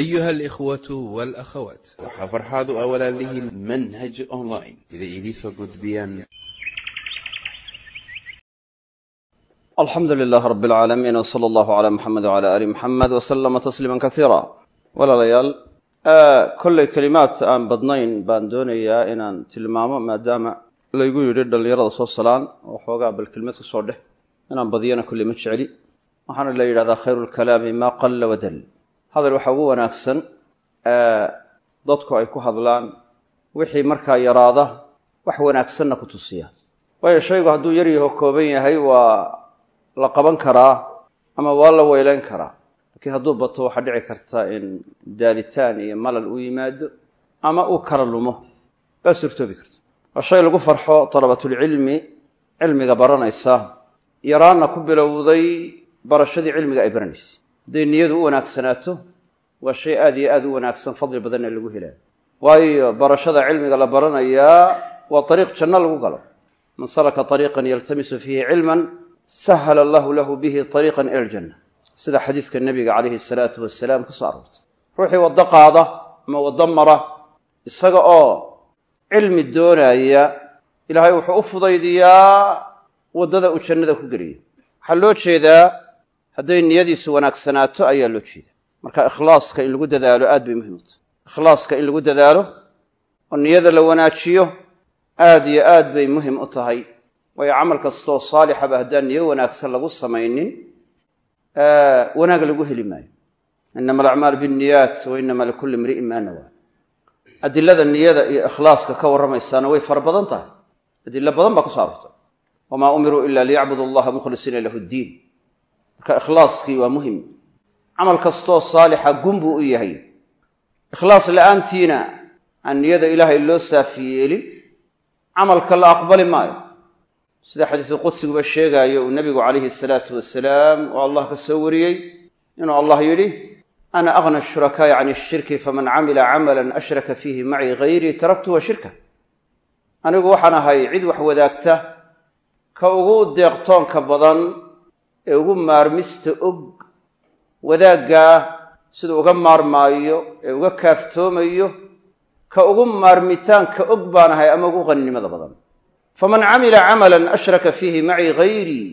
أيها الإخوة والأخوات waxaa farxaadu awalaa lihiin manhaj online sida idiinsoo gudbiyaan alxamdu lilaah rab alcaalamiin wsala allahu calaa muxamed wcala aali muxamed wasalama tasliima kaiira walaalayaal kolley kelimaad aan badnayn baan doonayaa inaan tilmaamo maadaama laygu yidhi dhallinyarada soo salaan oo xoogaa bal kelmad ku soo dheh inaan badiyana kolley ma jecli waxaana la yidhahdaa khayru lkalaami maa qalla wadal hadal waxaa ugu wanaagsan dadku ay ku hadlaan wixii markaa yaraada wax wanaagsanna ku tusiya. Waayo shaygu hadduu yar yaho kooban yahay waa la qaban karaa ama waa la weylayn karaa. Laakiin hadduu bato waxaa dhici karta in daalitaan iyo malal u yimaado ama uu kala lumo baa suurtoobi karta. Waa shay lagu farxo dalabatulcilmi cilmiga baranaysa. Yaraanna ku bilowday barashadii cilmiga ay baranaysa. Hadday niyadu u wanaagsanaato waa shay aad iyo aad u wanaagsan fadli badanna lagu helaayo waayo barashada cilmiga la baranayaa waa ariiq janno lagu galo. Man salaka ariiqan yaltamisu fiihi cilman sahala allahu lahu bihi ariiqan ila aljanna sida xadiiska nebiga calayhi salaatu wasalaam ka soo aroortay. Ruuxii waddo qaada ama waddo mara isaga oo cilmi doonaya ilaahay wuxuu u fudaydiyaa waddada uu jannada ku geliyo. Waxaa loo jeedaa hadday niyadiisu wanaagsanaato ayaa loo jeedaa marka ikhlaaska in lagu dadaalo aad bay muhiim u tahay. Ikhlaaska in lagu dadaalo oo niyada la wanaajiyo aad iyo aad bay muhiim u tahay. Waayo camal kastoo saalixaba haddaan niyo wanaagsan lagu samaynin wanaag lagu heli maayo. Inama alacmaal binniyaat wa inama likulli imri'in maa nawaa. Adilada niyada iyo ikhlaaska ka warramaysaana way fara badan tahay. Adilo badan baa ku so arortay wamaa umiruu ila liyacbudu allaha mukhlisiina lahu ddiin. Marka ikhlaaskii waa muhiim camal kastoo saalixa gun buu u yahay. ikhlaas la'aantiina aan niyada ilaahay loo saafi yeelin camalka la aqbali maayo. sida xadiisu qudsiguba sheegaayo uu nebigu calayhi salaatu wasalaam oo allah ka soo wariyey inuu allah yidhi ana aghna ashurakaa'i can ishirki faman camila camalan ashraka fiihi macii hayrii taraktu wa shirka. Anigu waxaan ahay cid wax wadaagta ka ugu deeqtoonka badan ee ugu maarmista og wadaaggaa siduu uga maarmaayo ee uga kaaftoomayo ka ugu maarmitaanka og baan ahay ama ugu qaninimada badan. Faman camila camalan ashraka fiihi macii hayrii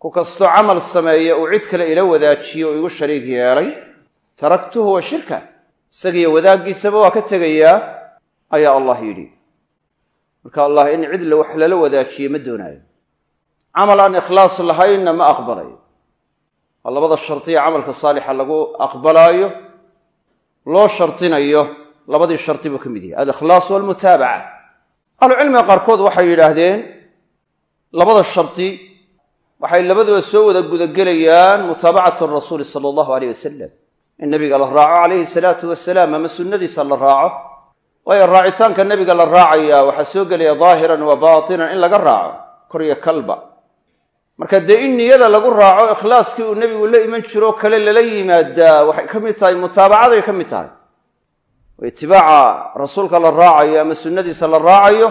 ku kastoo camal sameeya uu cid kale ila wadaajiyo oo igu shariig yeelay taraktuhu wa shirka isagiyo wadaaggiisaba waa ka tegayaa ayaa allah yidhi. Marka allah in cid wax lala wadaajiye ma doonaayo. Camal aan ikhlaas lahaynna ma aqbalayo waa labada shardiya camalka saalixa lagu aqbalaayo loo shardinayo labadii shardi buu ka mid yahay. Alikhlaas walmutaabaca. Ahlucilmiga qaarkood waxay yidhaahdeen labada shardi waxay labaduba soo wada gudagelayaan mutaabacatu rasuuli sala allahu aleyh wasalam in nebiga la raaco calayhi salaatu wasalaam ama sunnadiisa la raaco waayo raacitaanka nebiga la raacayaa waxaa soo gelaya daahiran wa baatinan in laga raaco koryo kalba marka dee in niyada lagu raaco ikhlaaskii uu nebigu la iman jiroo kale lala yimaadaa waxay ka mid tahay mutaabacaday ka mid tahay. Itibaaca rasuulka la raacayo ama sunnadiisa la raacayo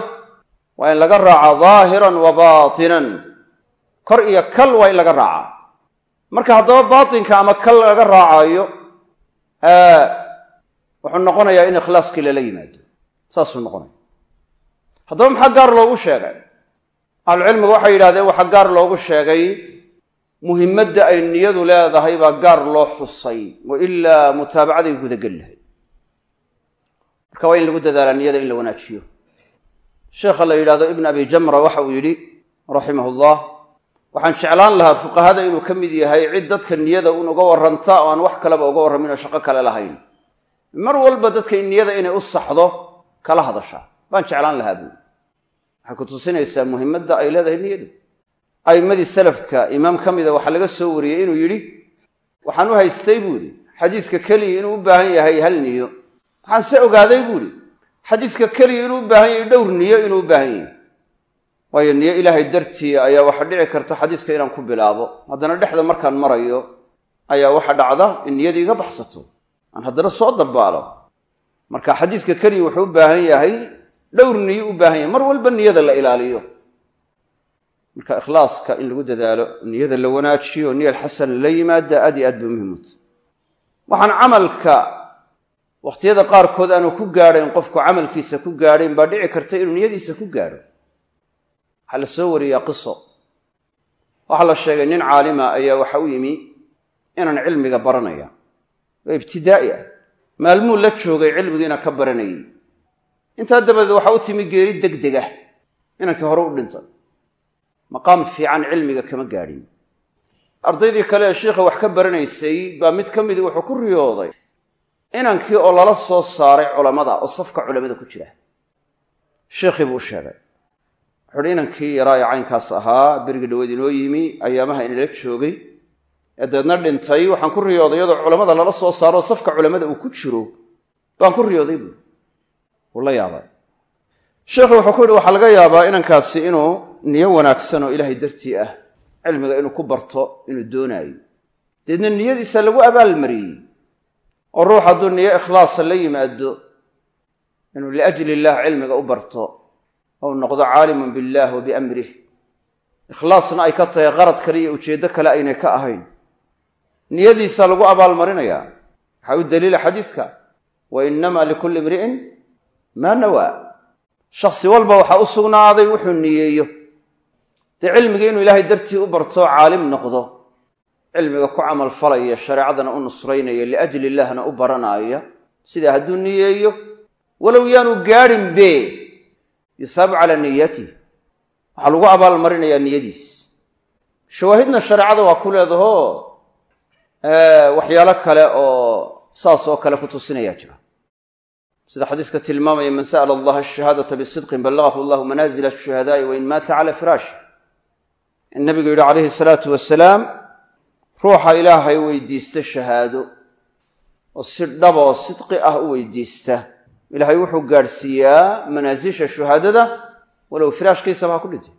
waa in laga raaca daahiran wa baatinan. Kor iyo kal waa in laga raacaa. Marka haddaba baatinka ama kal laga raacayo wuxuu noqonayaa in ikhlaaskii lala yimaado. Saasuu noqonaya. Haddaba maxaa gaar loogu sheegay ahlucilmigu waxay yidhahdeen waxaa gaar loogu sheegay muhimmadda ay niyadu leedahay baa gaar loo xusay ilaa mutaabacaday gudageli lahayd marka waa in lagu dadaalaa niyada in la wanaajiyo. Sheekha la yidhahdo ibn abi jamra waxa uu yidhi raximah llah waxaan jeclaan lahaa fuqahada inuu ka mid yahay cid dadka niyada un uga warranta oo aan wax kaleba uga warramin oo shaqo kale lahayn. Mar walba dadka niyada inay u saxdo kala hadashaa. Baan jeclaan lahaa buuli waxay ku tusinaysaa muhimmadda ay leedahay niyadu. A'immadii salafka imaam ka mida waxaa laga soo wariyey inuu yidhi waxaan u haystay buu yidhi. Xadiiska keliya inuu u baahan yahay hal niyo. Waxaan se ogaaday buuhi xadiiska keliya inuu u baahan yahay dhowr niyo inuu u baahan yahay. Waayo niyo ilaahay dartii ayaa waxa dhici karta xadiiska inaan ku bilaabo. Haddana dhexda markaan marayo ayaa waxa dhacda in niyadii iga baxsato. Aan haddana soo dabaalo. Marka xadiiska keliya wuxuu u baahan yahay dhowr niyo u baahan yahay. Mar walba niyada la ilaaliyo. Marka ikhlaaska in lagu dadaalo niyada la wanaajiyo niya alxasan la yimaada aad iyo aad bay muhimut waxaan camalka wakhtiyada qaarkood aanu ku gaadhayn qofku camalkiisa ku gaadhayn baa dhici karta inuu niyadiisa ku gaadho. Waxaa la soo wariyaa qiso. Waxaa la sheegay nin caalima ayaa waxa u yimi inaan cilmiga baranaya. Waa ibtidaa'i ah. Maalmuu la joogay cilmigiina ka baranayay intaa dabadeed waxaa u timi geeri degdeg ah inankii hore u dhintay maqaam fiican cilmiga kama gaadhin. Ardaydii kale ee wax ka baranaysay baa mid ka midii wuxuu ku riyooday inankii oo lala soo saaray culammada oo safka culammada ku jira. Shiikhii buu sheegay. Wuxuu uhi inankii yaraa ee caynkaas ahaa berigii dhaweed inoo yimi ayaamaha inala joogay ee dabeedna dhintay waxaan ku riyooday iyadoo culammada lala soo saaro safka culammada uu ku jiro. Baan ku riyooday buui la yaabay. Sheikhu wuxuu ku yidhi waxaa laga yaabaa inankaasi inuu niyo wanaagsan oo ilaahay dartii ah cilmiga inuu ku barto inuu doonaayo. Deedna niyadiisa lagu abaalmariyey oo ruux hadduu niyo ikhlaasa la yimaado inuu liajli illah cilmiga u barto ou noqdo caaliman billaah wa biamrih. Ikhlaasna ay ka tahay qarad kale iyo ujeeddo kale aynay ka ahayn. Niyadiisa lagu abaalmarinayaa. Waxaa u daliila xadiidka wa innamaa likulli imri'in maa nawaa shakhsi walba waxaa u sugnaaday wuxuu niyeeyo. Dee cilmigii inuu ilaahay dartii u barto caalim noqdo. Cilmiga ku camal falaya shareecadana u nusraynaya liajli illahna u baranaaya sidaa hadduu niyeeyo walow yaanu gaadhin be yusaabu calaa niyatih waxaa lagu abaalmarinayaa niyadiis. Shawaahidna shareecada waa ku leedaho waxyaalo kale oo saas oo kale ku tusinayaa jira sida xadiiska tilmaamaya man sa'ala allaha ashahaadata bisidqin ballagahu allahu manaazila ashuhadaai wain maata cala firaashi in nabigu yidhi calayhi salaatu wasalaam ruuxa ilaahay weydiista shahaado oo si dhaba oo sidqi ah u weydiista. Ilaahay wuxuu gaadhsiiyaa manaasisha shuhaadada walow firaashkiisaba ha ku dhintay.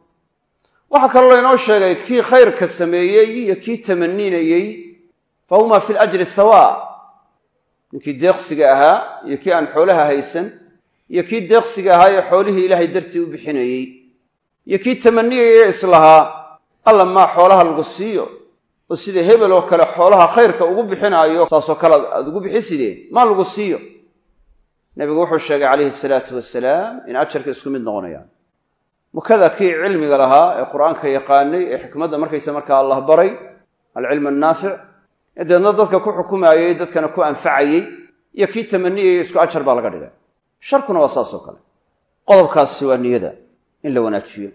Waxaa kaloo laynoo sheegay kii khayrka sameeyey iyo kii tamaninayey fa huma fi lajri sawa ninkii deeqsiga ahaa iyo kii aan xoolaha haysan iyo kii deeqsiga ahaa ee xoolihii ilaahay dartii u bixinayey iyo kii tamaniyayee islahaa alla maa xoolaha lagu siiyo? Oo sida hebel oo kale xoolaha khayrka ugu bixinaayo saasoo kale aad ugu bixisidee maa lagu siiyo? Nebigu wuxuu sheegay calayhi salaatu wasalaam in ajarka isku mid noqonayaan. Mukada kii cilmiga lahaa ee qur'aanka yaqaanay ee xikmadda markaysa markaa allah baray alcilm annaafic ee deedna dadka ku xukumaayey dadkana ku anfacayey iyo kii tamaniyayey isku ajar baa laga dhigay. Sharkuna waa saasoo kale. Qodobkaasi waa niyada in la wanaajiyo.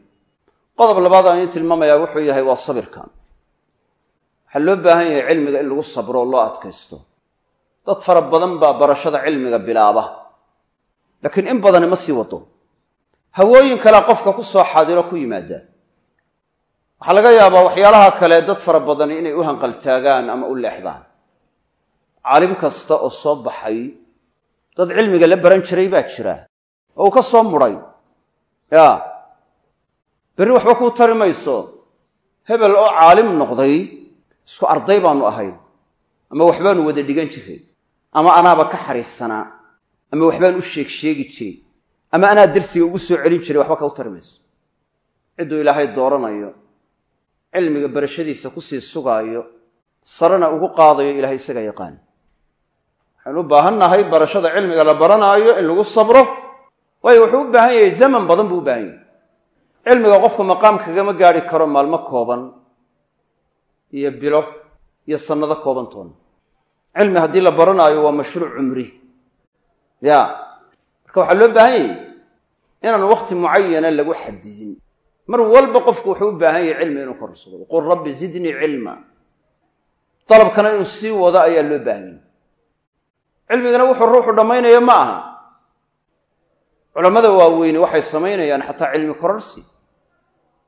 Qodob labaad aan idiin tilmaamayaa wuxuu yahay waa sabirkan. Waxaa loo baahan yahay cilmiga in lagu sabro oo loo adkaysto. Dad fara badan baa barashada cilmiga bilaaba. Laakiin in badani ma sii wado. Hawooyin kalea qofka ku soo xaadiro ku yimaada waxaa laga yaabaa waxyaalaha kale dad fara badani inay u hanqaltaagaan ama u leexdaan. Caalim kasta oo soo baxay dad cilmiga la baran jiray baa jira. Oo uu ka soo mudhay ya berri waxba kuu tari mayso. Hebel oo caalim noqday isku arday baanu ahayn ama waxbaanu wada dhigan jiray. Ama anaaba ka xariifsanaa ama waxbaan u sheeg sheegi jiray. Ama anaa darsiga ugu soo celin jiray waxba ka u tari mayso. Cidduu ilaahay dooranayo cilmiga barashadiisa ku sii sugaayo sarena ugu qaadayo ilahay isaga yaqaan. Waxaynu u baahan nahay barashada cilmiga la baranaayo in lagu sabro waayo wuxuu u baahan yahay zaman badan buu u baahan yahay. Cilmiga qofku maqaam kagama gaadhi karo maalmo kooban iyo bilo iyo sannado kooban toona cilmi haddii la baranaayo waa mashruuc cumri. Ya marka waxaa loo baahan yahay inaan wakhti mucayana lagu xadidin mar walba qofku wuxuu u baahan yahay cilmi inuu korsado qul rabbi zidnii cilma. Dalabkana inuu sii wado ayaa loo baahan yahay. Cilmigana wuxuu ruuxu dhammaynaya ma aha. Culammada waaweyne waxay samaynayaan xataa cilmi kororsi.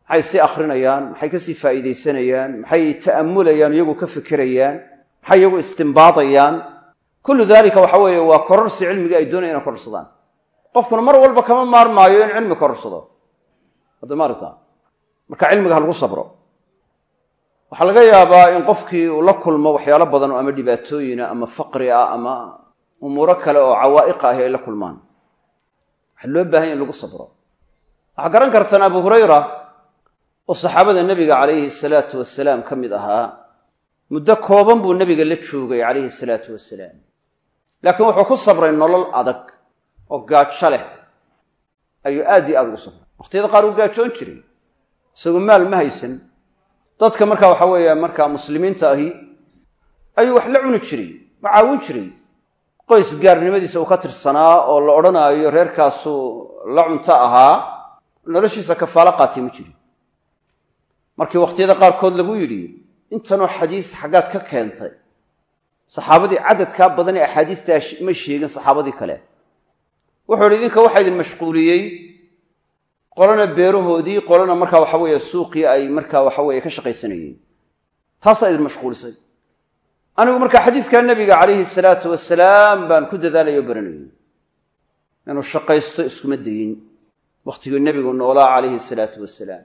Maxay sii akhrinayaan maxay ka sii faa'iidaysanayaan maxay ta'amulayaan iyagu ka fikirayaan maxay iyagu istimbaadayaan kullu daalika waxa weeye waa kororsi cilmigii ay doonaya inay kororsadaan qofkuna mar walba kama maarmaayo in cilmi kororsado hadda maarata marka cilmiga ha lagu sabro. Waxaa laga yaabaa in qofkii uu la kulmo waxyaalo badan ama dhibaatooyina ama faqri ah ama umuuro kale oo cawaa'iqa ahi ay la kulmaan. Waxaa loo baahanya in lagu sabro. Waxaa garan kartaan abu hurayra oo saxaabada nebiga calayhi salaatu wasalaam ka mid ahaa muddo kooban buu nebiga la joogay calayhi salaatu wasalaam laakiin wuxuu ku sabray nolol adag oo gaajo leh. Ayuu aad iyo aad ugu sabray waqhtiyada qaar uu gaajoon jiray. Isagu maal ma haysan. Dadka marka waxa weeye markaa muslimiinta ahi ayuu wax la cuni jiray ma caawin jiray. Qoys gaarnimadiisa uu ka tirsanaa oo la odhanaayo reerkaasuu la cunto ahaa noloshiisa kafaalo qaatay ma jirin markii wakhtiyada qaarkood lagu yidhi intanoo xadiis xaggaad ka keentay. Saxaabadii cadadkaa badan ee axaadiistaa ma sheegin saxaabadii kale. Wuxuu idhi idinka waxaa idin mashquuliyey qolana beerahoodii qolana markaa waxa weeye suuqii ay markaa waxa weeye ka shaqaysanayeen. Taasaa idin mashquulisay. Anigu markaa xadiiskaa nebiga calayhi salaatu wasalaam baan ku dadaalaya o baranayay. Inuu shaqaysto iskuma dayin wakhtigii nebigu noolaa calayhi salaatu wasalaam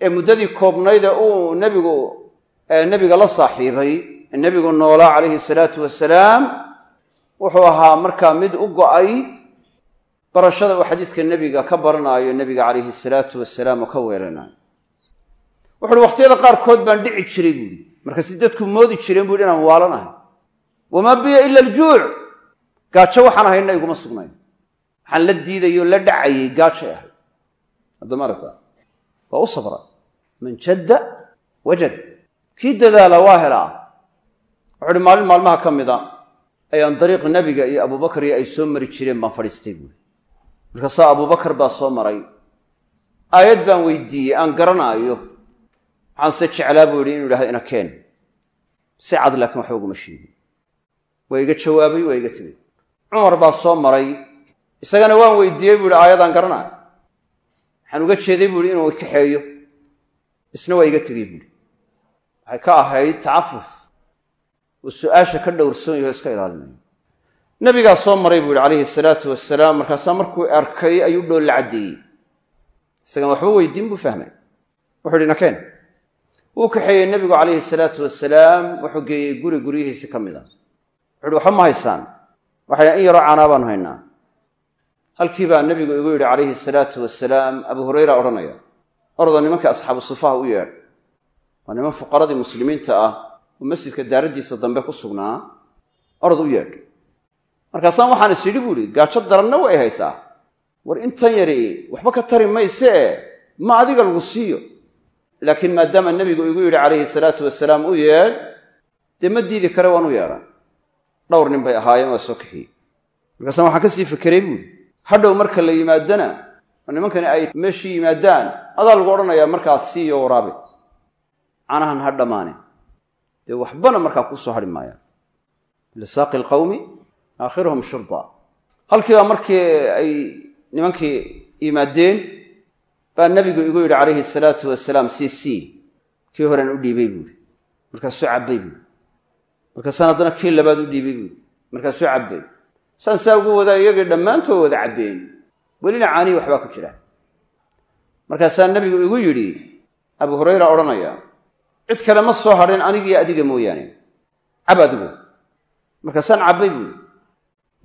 ee muddadii koobnayde uu nebigu nebiga la saaxiibay nebigu noolaa calayhi salaatu wasalaam wuxuu ahaa markaa mid u go'ay barashada uu xadiiska nebiga ka baranaayo nebiga calayhi salaatu wasalaam oo ka weeranayo wuxu uhi wakhtiyada qaarkood baan dhici jiray buuhi markaasi dadku moodi jireen buuhi inaan waalanahay wamaa biya ila aljuuc gaajo waxaan ahayna iguma sugnayn waxaan la diidayoo la dhacayay gaajay ahay. Haddama aragta waa u sabra. Man jadda wajad. Kii dadaala waa helaa. Wuxu uhi maalin maalmaha ka mida ayaan dariiq nebiga iyo abubakar iyo ay soo mari jireen baan fadhiistay buuhi markaasaa abubakar baa soo maray aayad baan weydiiyey aan garanaayo. Waxaanse jeclaa buu yihi inu idhahdo ina keen. Si cad laakiin waxba uguma sheegin. Waa iga jawaabay waa iga tegey cumar baa soo maray isagana waan weydiiyey buu ihi aayadaan garanaayo. Waxaan uga jeeday buu ihi inuu kaxeeyo. Isna waa iga tegey buuhi waxay ka ahayd tacafuf. Uu su'aasha ka dhowrsoon yaho iska ilaalinayo nabigaa soo maray buu yihi calayhi salaatu wasalaam markaasaa markuu arkay ayuu dhool la caddeeyey isagan waxba weydiin buu fahmay. Wuxuu ihi nakeen. Wuu kaxeeyey nebigu calayhi salaatu wasalaam wuxuu geeyey guri guryihiisi ka mid a wuxu uhi waxba ma haysaan waxay in yaroo caanaa baanu haynaa. Halkii baa nebigu igu yidhi calayhi salaatu wasalaam abu hurayra odhanaya orodoo nimankii asxaabu sufaha u yeedh. Waa niman fuqaradii muslimiinta ah oo masjidka daaraddiisa dambe ku sugnaa. Orod u yeedh markaasaan waxaan is yidhi buu ihi gaajo daranna way haysaa. War intan yari waxba ka tari mayse ma adiga lagu siiyo. Laakiin maadaama nebigu igu yidhi calayhi salaatu wasalaam u yeedh dee ma diidi kare waan u yeedha dhowr nin bay ahaayeen waa soo kaxiyey. Markaasaan waxaan ka sii fikiray buuhi hadhow marka la yimaadana oo nimankani ay meeshii yimaadaan adaa lagu odhanayaa markaas siiyo waraabe. Canahan ha dhammaane. Dee waxbana markaa kuu soo hadhi maayaan. Lisaaqi alqawmi aakhiruhum shurba. Halkiibaa markii ay nimankii yimaadeen baa nebigu igu yidhi calayhi salaatu wasalaam sii sii kii horean u dhiibay buuhi markaasuu cabbay buuhi markaasaan haddana kii labaad u dhiibay buuhi markaasuu cabbay. Saan saa ugu wadaa iyagii dhammaantood wada cabbeen. Welina caanihi waxbaa ku jira. Markaasaa nebigu igu yidhi abu hurayra odhanaya cid kale ma soo hadhin anigii adiga mooyaane. Cab adigu markaasaan cabbay buuhi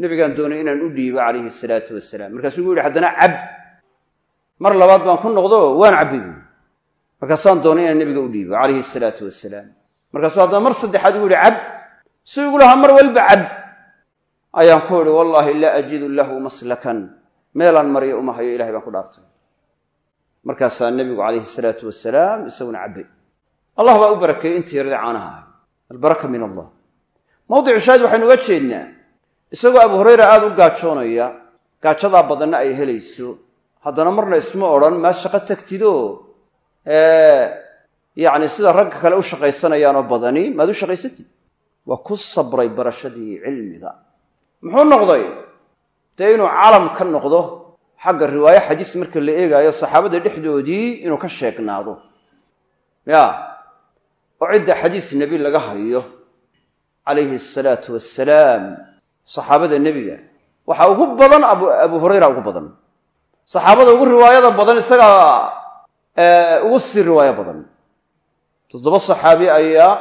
nebigaan doonay inaan u dhiibo calayhi salaatu wasalaam markaasuu igu yidhi haddana cab. Mar labaad baan ku noqdo waan cabbay buuhi markaasaan doonay inaan nebiga u dhiibo calayhi salaatu wasalaam markaasuu haddana mar saddexaad igu yidhi cab. Suu igu lahaa mar walba cab. Ayaan ku idhi wallaahi laa ajidu lahu maslakan. Meelaan maryo uma hayo ilahay baan ku dhaartay. Markaasaa nebigu calayhi salaatu wasalaam isaguna cabbay. Allah baa u barakeeyey intii yarada caanaha ahay albaraka min allah. Mawdicu shaahid waxaynu uga jeednaa isagoo abu hurayra aada u gaajoonaya gaajadaa badanna ay helayso. Haddana marna isma odhan maa shaqo tagtidoo yacni sida ragga kale u shaqaysanayaanoo badani maad u shaqaysatid? Waa ku sabray barashadii cilmiga. Muxuu noqday? Dee inuu calam ka noqdo xagga riwaayo xadiis marka la eegaayo saxaabada dhexdoodii inuu ka sheegnaado. Ya oo cidda xadiis nebi laga hayo calayhi asalaatu wassalaam saxaabada nebiga. Waxaa ugu badan abu hurayra ugu badan. Saxaabada ugu riwaayada badan isagaa ugu sii riwaayo badan. Toddoba saxaabi ayaa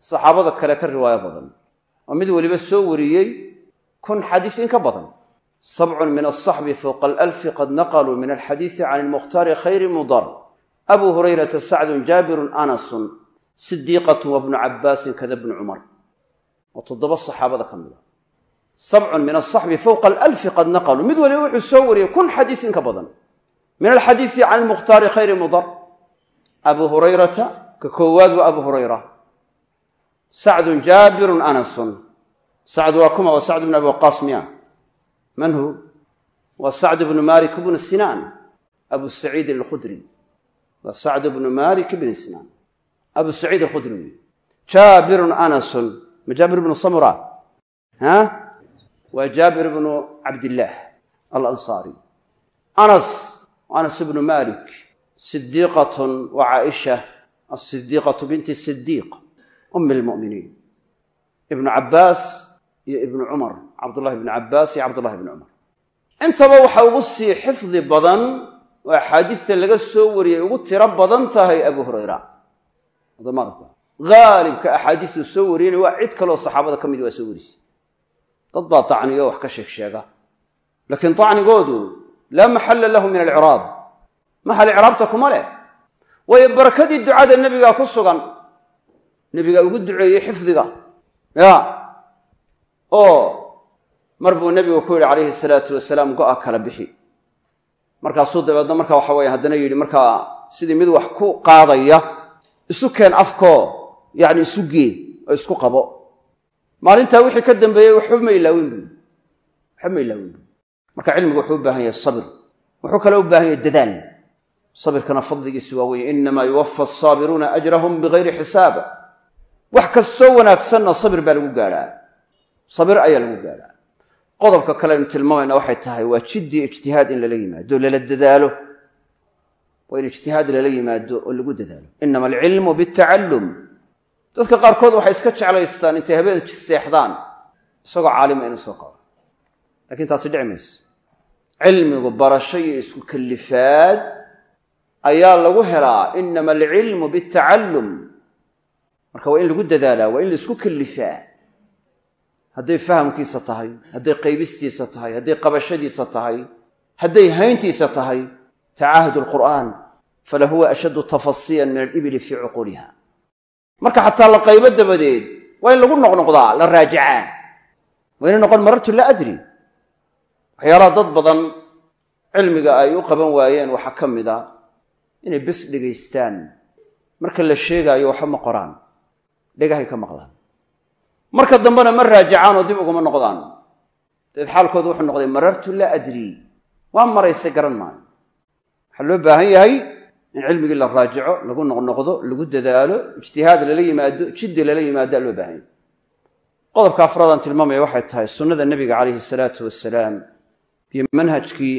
saxaabada kale ka riwaayo badan. Oo mid weliba soo wariyey kun xadiis in ka badan. Sabcun min asaxbi fowqa alalfi qad naqaluu min alxadiisi can ilmukhtaari khayri mudar. Abu hurayrata sacdun jaabirun anasun sidiiqatun wa bnu cabbaasin kada bnu cumar. Waa toddoba saxaabada ka mida sabcun min asaxbi fowqa alalfi qad naqaluu mid waliba wuxuu soo wariyey kun xadiis in ka badan. Min alxadiisi can ilmukhtaari khayri mudar. Abu hurayrata ka koowaad waa abu hurayra. Sacdun jaabirun anasun. Sacd waa kuma waa sacd bn abi waqaas miya. Man hu? Waa sacd bnu malik bnu sinaan. Abu saciidin alkhudri. Waa sacd bnu malik bni sinaan. Abu saciid alkhudri. Jaabirun anasun. Ma jaabir bnu samura? Ha waa jaabir bnu cabdillaah alansaari. Anas anas bnu malik sidiiqatun wa caaisha asidiiqatu binti sidiiq umi lmu'miniin ibnu cabbaas iyo ibnu cumar cabdullahi bni cabbaas iyo cabdullahi bni cumar. Intaba waxa ugu sii xifdi badan oo axaadiista laga soo wariyey ugu tiro badan tahay abu hurayra. Haalibka axaadiistuu soo wariyeyna waa cid kaleo saxaabada ka mid waa soo warisay dad baa tacniyo wax ka sheeg sheega. Laakiin tacnigoodu laa maxalla lahu min alciraab maxal icraabta kuma leh. Waayo barakadii ducada nebigaa ku sugan nebigaa ugu duceeyey xifdiga. Ya. Oo mar buu nebigu ku yidhi calayhi salaatu wasalaam go'a kala bixi. Markaasuu dabeedna marka waxa weye haddana yidhi markaa sidii mid wax ku qaadaya isu keen afkoo yacni isu gee oo isku qabo maalintaa wixii ka dambeeyey waxba ma ilaawin buui waxba ma ilaawin buui marka cilmigu wuxuu u baahan yahay sabir. Wuxuu kale u baahan yahay dadaal. Sabirkana fadligiisu waa weye inamaa yuwafa asaabiruuna ajrahum bigayri xisaab wax kastoo wanaagsanna sabir baa lagu gaadhaa sabir ayaa lagu gaadhaa qodobka kale aynu tilmaamayna waxay tahay waa jiddii ijtihaad in lala yimaado lala dadaalo. Waa in ijtihaad lala yimaado oo lagu dadaalo. Inama alcilmu bitacallum dadka qaarkood waxay iska jeclaystaan intay habeen seexdaan isagoo caalima inu soo kaco lakiin taasi dhici mayso. Cilmigu barasho iyo isku kallifaad ayaa lagu helaa inama alcilmu bitacallum marka waa in lagu dadaalaa waa in la isku kallifaa hadday fahamkiisa tahay hadday qaybistiisa tahay hadday qabashadiisa tahay hadday hayntiisa tahay tacaahud alqur'aan falahuwa ashaddu tafasiyan min alibili fii cuquuliha marka xataa la qaybo dabadeed waa in lagu noqnoqdaa la raajacaa waa inay noqon marartu laa adri waxyaalaha dad badan cilmiga ay u qaban waayeen waxaa ka mid a inay bes dhegaystaan. Marka la sheegaayo waxba ma qoraan. Dhegahay ka maqlaan. Marka dambena ma raajacaan oo dib uguma noqdaan. Dabeed xaalkoodu wuxuu noqday marartu laa adri waa marayse garan maayo. Waxaa loo baahan yahay in cilmigii la raajico lagu noqnoqdo lagu dadaalo ijtihaad lala yimaado jiddi lala yimaada loo baahan yahay. Qodobka afraadaan tilmaamaya waxay tahay sunnada nebiga calayhi salaatu wasalaam iyo manhajkii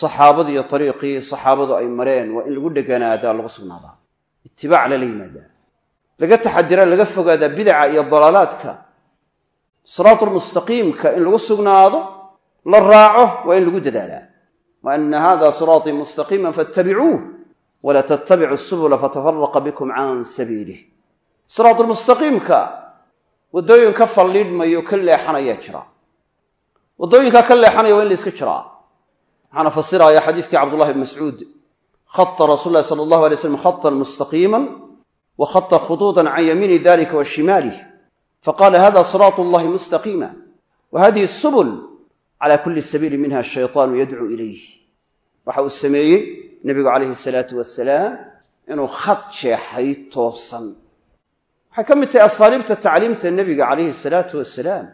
saxaabadu iyo ariiqii saxaabadu ay mareen waa in lagu dheganaadaa lagu sugnaadaa. Itibaac lala yimaadaa. Laga taxadira laga fogaadaa bidaca iyo dalaalaadka. Siraatulmustaqiimka in lagu sugnaado la raaco waa in lagu dadaalaa. Wa ana hada siraatii mustaqiiman fattabicuuh walaa tattabicu subula fatafaraqa bikum can sabiilih siraatulmustaqiimka waddooyin ka falliidhmayo ka leexanayaa jira waddooyinkaa ka leexanaya waa in la iska jiraa waxaana fasiraya xadiiskii cabdullahi bn mascuud khata rasul lahi sala allahu alay slam khatan mustaqiiman wa khata khuduudan can yamiini dalika wa shimaalih faqala hada siraatu allahi mustaqiima wa hadihi subul cala kulli sabiili minha ashaytaanu yadcuu ilayh waxa uu sameeyey nebigu calayhi salaatu wasalaam inuu khad jeexay toosan. Waxay ka mid tahay asaaliibta tacliimta nebiga calayhi salaatu wasalaam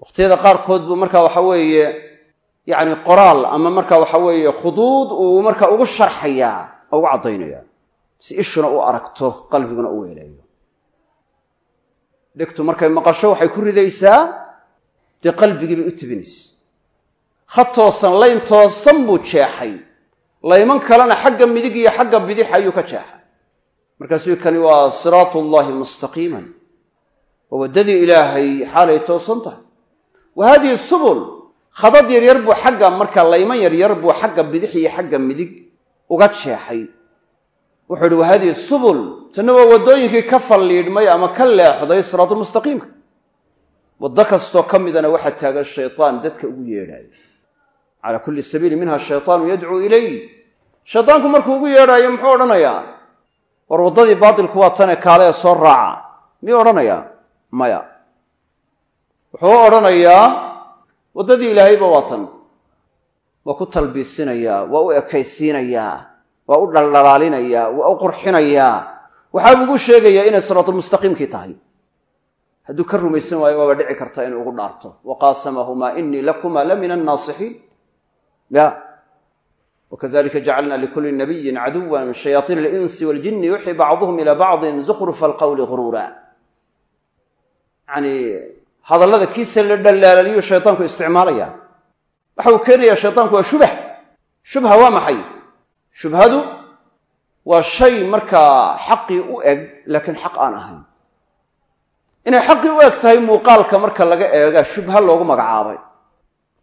wakhtiyada qaarkood buu marka waxa weeye yacni qoraal ama marka waxa weeye khuduud uu marka ugu sharxayaa oo ugu caddaynaya. Si ishuna u aragto qalbiguna u weelayo dhegtu markay maqasho waxay ku ridaysaa dee qalbigiibay u tibinaysa. Khad toosan layn toosan buu jeexay layman kalena xagga midig iyo xagga bidix ayuu ka jeexay markaasuu kani waa siraatu llaahi mustaqiiman. Waa waddadii ilaahay xaalay toosan tahay. Wa haadihi subul khadad yaryar buu xagga marka layman yaryar buu xagga bidix iyo xagga midig uga jeexay. Wuxuu ihi wa subul tanna waa waddooyinkii ka falliidhmay ama ka leexday siraatulmustaqiimka waddo kastoo ka midana waxaa taagan shaytaan dadka ugu yeedhaayo. Calaa kulli sabiili minha shaytaanu yadcuu ilay shaytaanku markuu ugu yeedhaayo muxuu odhanayaa? War waddadii baatilku waa tane kaale ee soo raaca. Miyuu odhanayaa? Maya. Wuxuu odhanayaa waddadii ilaahayba waa tan. Waa ku talbiisinayaa waa u ekaysiinayaa waa u dhaldhalaalinayaa waa u qurxinayaa. Waxaa ugu sheegayaa inay siraatulmustaqiimkii tahay. Hadduu ka rumaysan waayo waaba dhici karta inuu ugu dhaarto. Wa qaasamahumaa inii lakuma la min annaasixiin. Ya wakadalika jacalna likuli nabiyin caduwan shayaaiin alinsi waljini yuxi bacduhum ila bacdin zukhrufa alqawli guruura yani hadallada kiisa la dhallaalaliyo shaytaanku isticmaalaya waxa uu keenayaa shaytaanku waa shubah shubha waa maxay shubhadu waa shay markaa xaqii u eg laakiin xaq aan ahayn inay xaqii u eg tahay muuqaalka marka laga eega shubha loogu magacaabay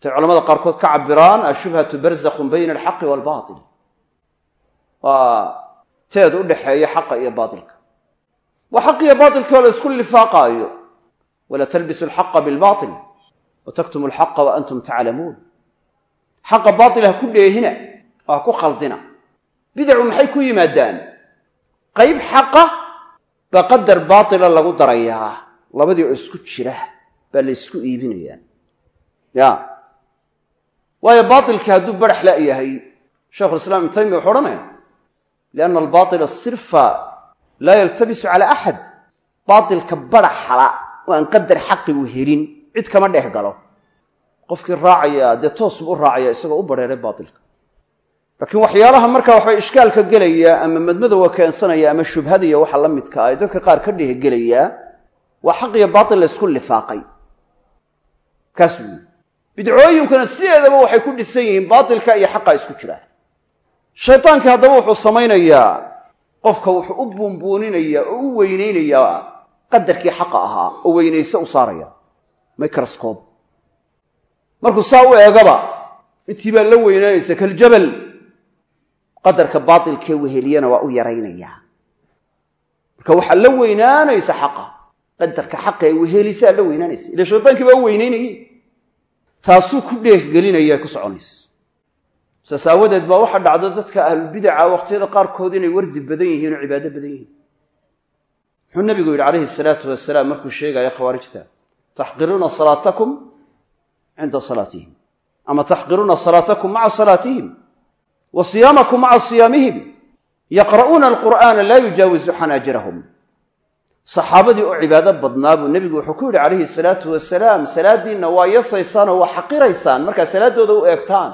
intay culamada qaarkood ka cabiraan ashubhatu barzakun bayna alxaqi waalbatil waa teed u dhexeeya xaqa iyo baatilka. Waa xaq iyo oo la isku lifaaqaayo. Wala talbisu alxaqa bilbatil wa taktumu alxaqa wa antum taclamuun xaqa baatil ha ku dheehina oo ha ku khaldina. Bidacu maxay ku yimaadaan? Qayb xaqa baa qadar baatila lagu darayaa labadii oo isku jira baa la ysku iibinayaa. Ya waayo baatilkii hadduu barax la yahay sheikhulislaam ibnu taymiya wuxuu odhanaya lianna albaatila sirfa laa yaltabisu cala axad baatilka baraxala oo aan qadar xaqigu helin cid kama dhex galo. Qofkii raacaya dee toos buu u raacaya isagoo u bareeray baatilka. Laakiin waxyaalaha markaa waxbay ishkaalka gelaya ama madmadowa keensanaya ama shubhadiya waxa la midka ah dadka qaar ka dhehgelayaa waa xaq iyo baatil la ysku lifaaqay. Kaas weyi bidcooyinkuna sideedaba waxay ku dhisan yihiin baatilka iyo xaqa isku jiraa shaytaankii haddaba wuxuu samaynayaa qofka wuxuu u buunbuuninayaa oo u weynaynayaa qadarkii xaqa ahaa oo weynayse u saaraya. Microscob markuu saa u eegaba intii baa la weynaanaysa kaljabal qadarka baatilkee weheliyana waa u yaraynayaa marka waxaa la weynaanaysa xaqa qadarka xaqa ee wehelisaa la weynaanaysa. Ila shaytaankii baa u weynaynayey taasuu ku dheehgelinaya ku soconaysa. Saas aawadeed baa waxaa dhacda dadka ahlulbidaca waqtiyada qaarkood inay wardi badan yihiin oo cibaado badan yihiin. Muxuu nabigu yidhi calayhi salaatu wasalaam markuu sheegaya khawaarijta taxqiruuna salaatakum cinda salaatihim ama taxqiruuna salaatakum maca salaatihim wa siyaamakum maca siyaamihim yaqra'uuna alqur'aana laa yujaawizu xanaajirahum saxaabadii oo cibaado badnaa buu nebigu wuxuu ku yidhi calayhi salaatu wasalaam salaaddiinna waa yasaysaan oo waa xaqiraysaan. Markaa salaaddooda u eegtaan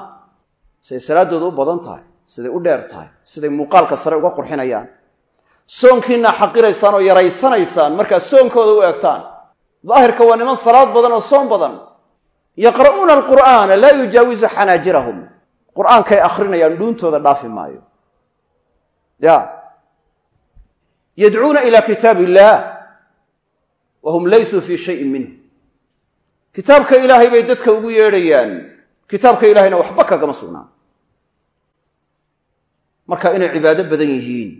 siday salaaddooda u badan tahay siday u dheer tahay siday muuqaalka sare uga qurxinayaan. Soonkiinna xaqiraysaan oo yaraysanaysaan markaa soonkooda u eegtaan. Daahirka waa niman salaad badan oo soon badan. Yaqra'uuna alqur'aana laa yujaawizu xanaajirahum. Qur'aankay akhrinayaan dhuuntooda dhaafi maayo. Ya yadcuuna ila kitaab illaah wa hum laysuu fii shayin minh kitaabka ilaahay bay dadka ugu yeedhayaan. Kitaabka ilaahayna waxba kagama sugnaan. Marka inay cibaado badan yihiin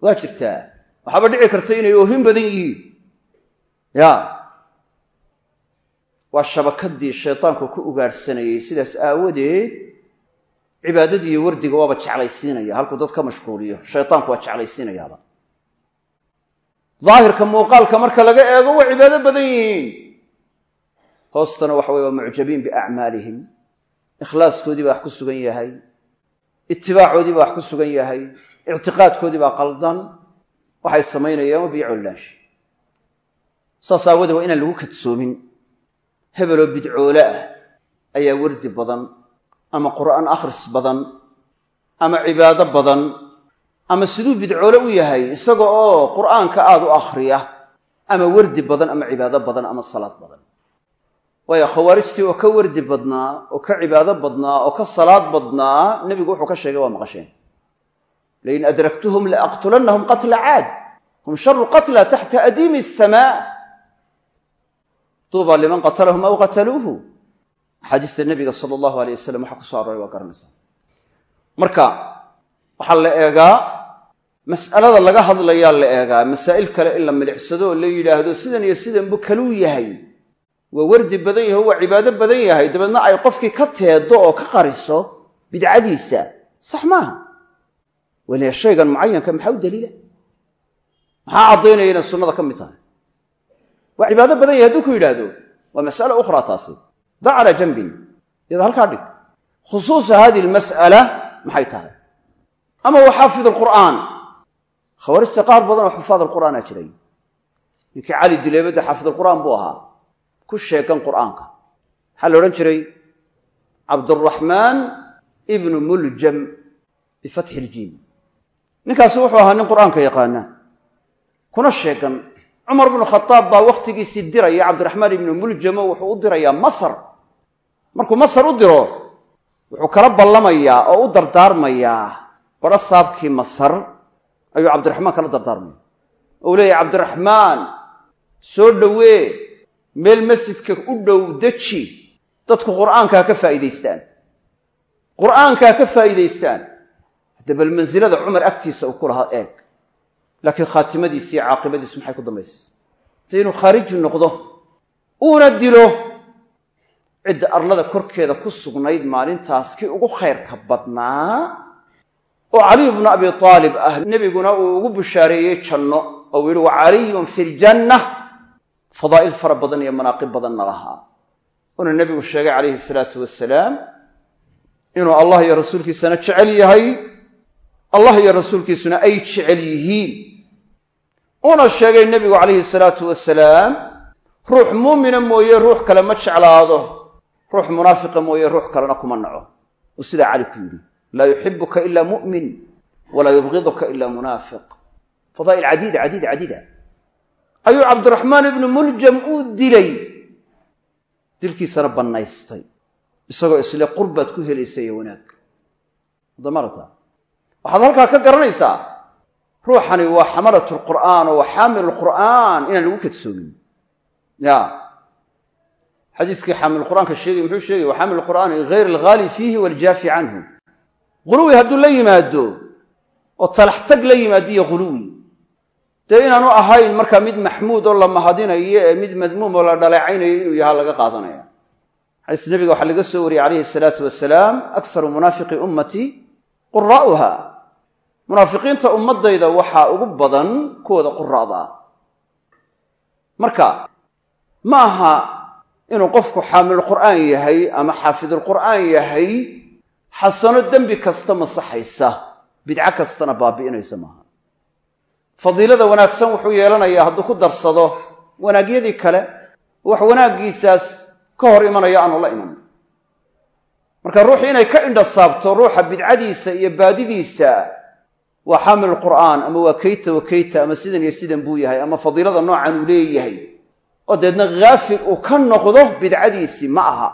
waa jirtaa waxaaba dhici karta inay oohin badan yihiin. Ya. Waa shabakadii shaytaanku ku ugaadhsanayey sidaas aawadeed cibaadadii iyo wardiga waaba jeclaysiinaya. Halkuu dad ka mashquuliyo. Shaytaanku waa jeclaysiinayaaba daahirka muuqaalka marka laga eego waa cibaado badan yihiin. Hoostana waxa weye waa mucjabiin biacmaalihim. Ikhlaaskoodii baa wax ku sugan yahay. Itibaacoodii baa wax ku sugan yahay. Ictiqaadkoodii baa qaldan. Waxay samaynayaan waa biicolaashi saas aawadee waa inaan lagu kadsoomin. Hebeloo bidcoole ah ayaa wardi badan ama qur'aan akhris badan ama cibaado badan ama siduu bidcoole u yahay isaga oo qur'aanka aada u akhriya ama wardi badan ama cibaado badan ama salaad badan. Waayo khawaarijtii oo ka wardi badnaa oo ka cibaado badnaa oo ka salaad badnaa nebigu wuxuu ka sheegay waa maqasheen lain adraktuhum laaqtulannahum qatla caad. Hum sharu qatla taxta adiimi asamaa duuba liman qatalahum aw qataluuhu. Axaadiista nebiga sala allahu aleyh wasalam waxaa ku so arooray waa garanaysaa marka waxaa la eegaa mas'alada laga hadlayaa la eegaa masaa'il kale in la milicsado oo la yidhaahdo sidan iyo sidanbu kaluu yahay. Waa wardi badan yahay o waa cibaado badan yahay. Dabeedna ay qofkii ka teedo oo ka qariso bidcadiisa sax maaha waliya shaygan mucayanka maxaa u daliila? Maxaa caddaynaya inay sunnada ka mid tahay? Waa cibaado badan yahay hadduu ku yidhaahdo waa mas'alo ukhraa taasi. Da calaa janbin iyada halkaa dhig. Khusuusa hadihi almas'ala maxay tahay? Ama wa xaafid alqur'aan khawaarijta qaar badan oo xufaad alqur'aana jiray. Ninkii cali dileebadda xaafid alqur'aan buu ahaa. Ku sheegan qur'aanka. Maxaa la odhan jiray cabduraxmaan ibnu muljam bifatxi iljiim ninkaasi wuxuu ahaa nin qur'aanka yaqaana kuna sheegan cumar bnu khadaab baa wakhtigiisii diraya cabdiraxmaan ibnu muljamo wuxuu u dirayaa masar. Markuu masar u diro wuxuu kala ballamayaa oo u dardaarmayaa badho saabkii masar ayuu cabdiraxmaan kala dardaarmaya ou leeyahy cabdiraxmaan soo dhowee. Meel masjidka u dhow deji. Dadku qur'aankaa ka faa'iidaystaan. Qur'aankaa ka faa'iidaystaan. Hadda bal mansilada cumar agtiisa uu ku lahaa eeg. Laakiin khaatimadiisi iyo caaqibadiisu maxay ku dambaysa de inuu khaariji noqdo uuna dilo cidda arlada korkeeda ku sugnayd maalintaas kii ugu khayrka badnaa oo caliy bnu abi aalib ah nebiguna uu ugu bushaareeyey janno oo yihi wa caliyun fi ljanna fadaa'il fara badan iyo manaaqib badanna lahaa una nebigu sheegay calayhi salaatu wasalaam inuu allah iyo rasuulkiisana jecel yahay. Allah iyo rasuulkiisuna ay jecel yihiin. Uuna sheegay nebigu calayhi salaatu wasalaam ruux muumina mooye ruux kale ma jeclaado. Ruux munaafiqa mooye ruux kalena kuma naco. Uu sidaa cali ku yidhi laa yuxibuka ila mu'min walaa yubgiduka ila munaafiq. Fadaa'il cadiida cadiida cadiida ayuu cabdiraxmaan ibnu muljam uu dilay. Dilkiisana bannaystay isagoo isle qurbaad ku helaysa iyo wanaag. Damarata waxaad halkaa ka garanaysaa? Ruuxani waa xamalat lqur'aan oo waa xaamil lqur'aan inaan lagu kadsoomin ya. Xadiiskii xaamil qur'aanka sheegay muxuu sheegay wa xaamil qur'aani hayr alghaali fiihi waljaafi canhu ghuluwi hadduu la yimaado oo talaxtag la yimaado iyo dee inaanu ahayn markaa mid maxmuud oo la mahadinayo ee mid madmuum oo la dhaleecaynayo inuu yahaa laga qaadanaya. Xadiis nabiga waxaa laga soo wariyey calayhi salaatu wasalaam akharu munaafiqi ummatii quraa'uha munaafiqiinta ummadayda waxaa ugu badan kuwooda quraa'da ah marka ma aha inuu qofku xaamilulqur'aan yahay ama xaafidulqur'aan yahay xasano dembi kasta masaxaysa bidco kastana baabi'inaysa maaha. Fadiilada wanaagsan wuxuu yeelanayaa hadduu ku darsado wanaagyadii kale wax wanaaggiisaas ka hor imanaya aanu la iman. Marka ruuxii inay ka indha saabto ruuxa bidcadiisa iyo baadidiisa waa xaamil qur'aan ama waa kayta wa kayta ama sidan iyo sidan buu yahay ama fadiilada noocan uu leeyahay. Oo deedna haafil uu ka noqdo bidcadiisii ma aha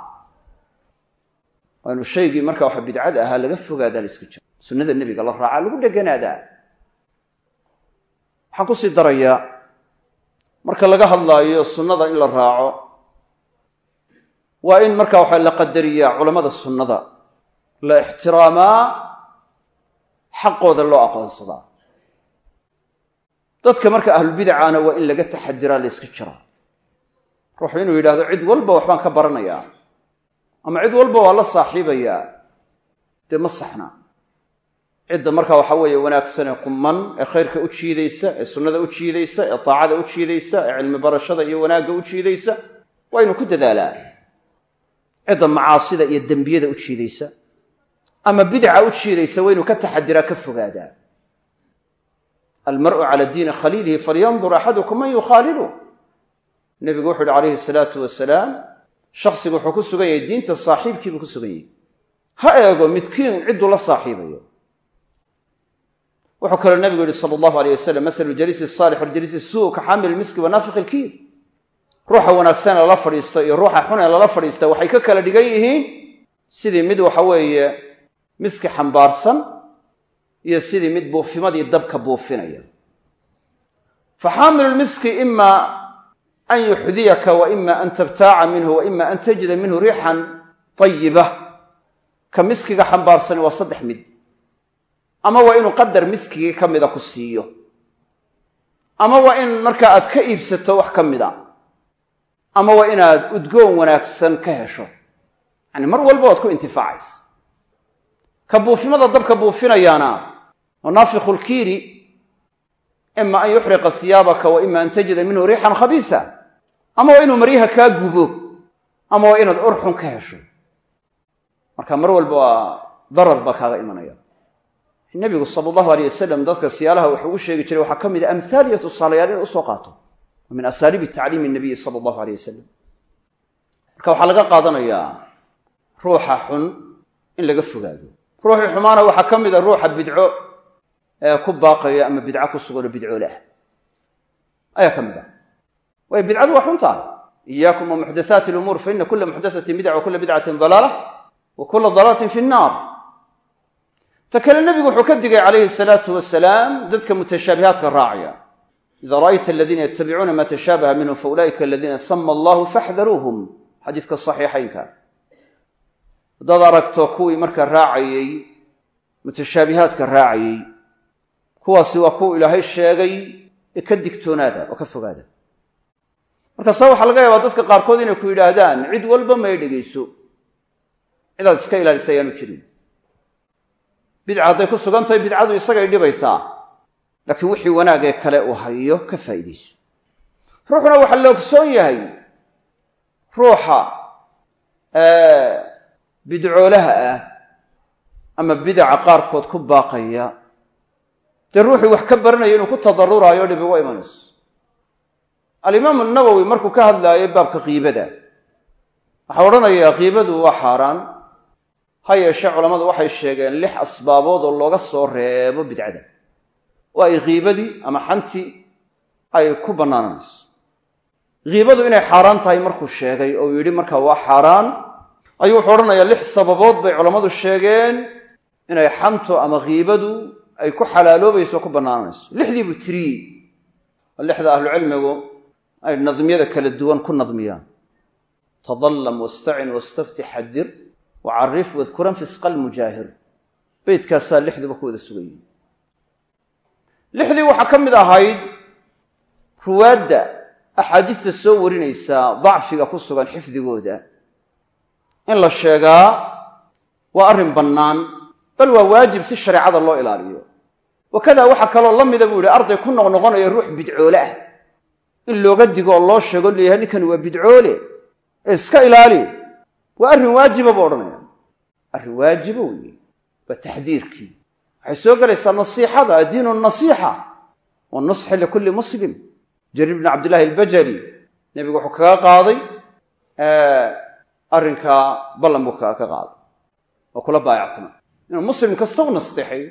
waa shaygii marka waxa bidcada ahaa laga fogaadaa la iska sunnada nebiga la raacaa lagu dheganaadaa. Waxaan ku sii darayaa marka laga hadlaayo sunnada in la raaco waa in marka waxaa la qadariyaa culammada sunnada la ixtiraamaa xaqooda loo aqoonsadaa. Dadka marka ahlulbidacana waa in laga taxadiraa la yska jiraa ruuxu inuu yidhahdo cid walba waxbaan ka baranayaa ama cid walba waa la saaxiibayaa dee ma saxna. Cidda marka waxa weeye wanaagsan ee quman ee khayrka u jiidaysa ee sunnada u jiidaysa ee taacada u jiidaysa ee cilmi barashada iyo wanaagga u jiidaysa waa inuu ku dadaalaa. Cidda macaasida iyo dembiyada u jiidaysa ama bidca u jiidaysa waa inuu ka taxadiraa ka fogaadaa. Almar'u cala diini khaliilihi falyandur axadukum man yukhaalilu nebigu wuxu uhi calayhi salaatu wasalaam shaksigu wuxuu ku sugan yahay diinta saaxiibkiibuu ku sugan yahay ha eego midkiin cidduu la saaxiibayo. Wuxuu kaloo nabigu yihi sala allahu aleyh wasalam masalu jaliisi asaalix waljaliisi suu ka xaamil ilmiski wa naafiq ilkiir ruuxa wanaagsan lala fadhiisto iyo ruuxa xun ee lala fadhiista waxay ka kala dhigan yihiin sidii mid waxa weeye miski xambaarsan iyo sidii mid buufimadii dabka buufinaya. Fa xaamilu lmiski ima an yuxdiyaka wa ima an tabtaaca minhu wa ima an tajida minhu riixan tayiba ka miskiga xambaarsani waa saddex mid ama waa inuu qadar miskigii ka mida ku siiyo ama waa in markaa aad ka iibsato wax ka mida ama waa inaad udgoon wanaagsan ka hesho yacani mar walba waad ku intifaacaysa ka buufimada dabka buufinayaana oo naafikhulkiiri ima an yuxriqa siyaabaka wa ima an tajida minhu riixan khabiisa ama waa inuu maryaha kaa gubo ama waa inaad urxun ka hesho. Marka mar walba waa darar baa kaaga imanaya. Nebigu sala allahu aleyh wasalam dadka siyaalaha wuxuu ugu sheegi jiray waxaa ka mid a amhaal iyo tusaalayaal in u soo qaato. Min asaaliibi tacliimi nabiyi sala allahu aleyh wasalam marka waxaa laga qaadanayaa ruuxa xun in laga fogaado. Ruuxii xumaana waxaa ka mid a ruuxa bidco ee ku baaqaya ama bidco ku suganoo bidcoole ah ayaa ka mid ah waayo bidcadu waa xun tahay. Iyaakum wa muxdathaati lumuur fa ina kula muxdathatin bidca wa kula bidcatin dalaala wa kula fi nnaar. Ta kale nebigu wuxuu ka digay calayhi salaatu wasalaam dadka mutashaabihaadka raacaya. Ida ra'ayta aladiina yattabicuuna ma tashaabaha minhum fa ulaa'ika aladiina sama allahu faxdaruuhum xadiiska saxiixaynka. Haddaad aragto kuwii markaa raacayey mutashaabihaadka raacayey kuwaasi waa kuwa ilaahay sheegay ee ka digtoonaada oo ka fogaada markaasa waxaa laga yaabaa dadka qaarkood inay ku yidhaahdaan cid walba may dhegayso. Cidaad iska ilaalisa ayaanu jirin. Bidca hadday ku sugan tahay bidcadu isagay dhibaysaa. Laakiin wixii wanaagee kale uu hayo ka faa'iidayso. Ruuxuna waxaa la ogsoon yahay ruuxa bidcoolaha ah ama bidaca qaarkood ku baaqaya. Dee ruuxii wax ka baranaya inuu ku tadaruraayo dhibi uga imanayso alimaamu nawowi markuu ka hadlaayay baabka kiibada waxaa odhanayaa kiibadu waa xaaraan. Ha yeeshee culammadu waxay sheegeen lix asbaabood oo looga soo reebo bidcada. Oo ay kiibadii ama xantii ay ku bannaananayso kiibadu inay xaaraan tahay markuu sheegay oo yidhi markaa waa xaaraan ayuu wuxuu odhanayaa lix sababood bay culammadu sheegeen inay xanto ama kiibadu ay ku xalaaloobayso o ku bannaananayso lixdii buu tiriyey oo lixda ahlucilmigu ay nadmiyada kala duwan ku nadmiyaan. Tadallam wastacin wastafti xadir wacarif wadkuran fisqa lmujaahir beytkaasaa lixduba ku wada sugayey lixdii waxaa ka mid ahayd ruwaadda axaadiista soo warinaysaa dacfiga ku sugan xifdigooda. In la sheegaa waa arrin bannaan bal waa waajib si shareecada loo ilaaliyo. Wakadaa waxaa kaloo la mida buu yihi arday ku noqnoqonaya ruux bidcoole ah in looga digo oo loo sheego leeyahay ninkani waa bidcoole ee iska ilaali. Waa arrin waajiba buu odhanaya arrin waajiba weeye waa taxdiirkii. Waxay soo gelaysaa nasiixada addiinu nasiixa wanusxi likulli muslim jariir bni cabdillahi albajali nebigu wuxuu kaga qaaday arrinkaa ballan buu kaga ka qaaday. Oo kula baayactama inuu muslim kasta u nasteexayo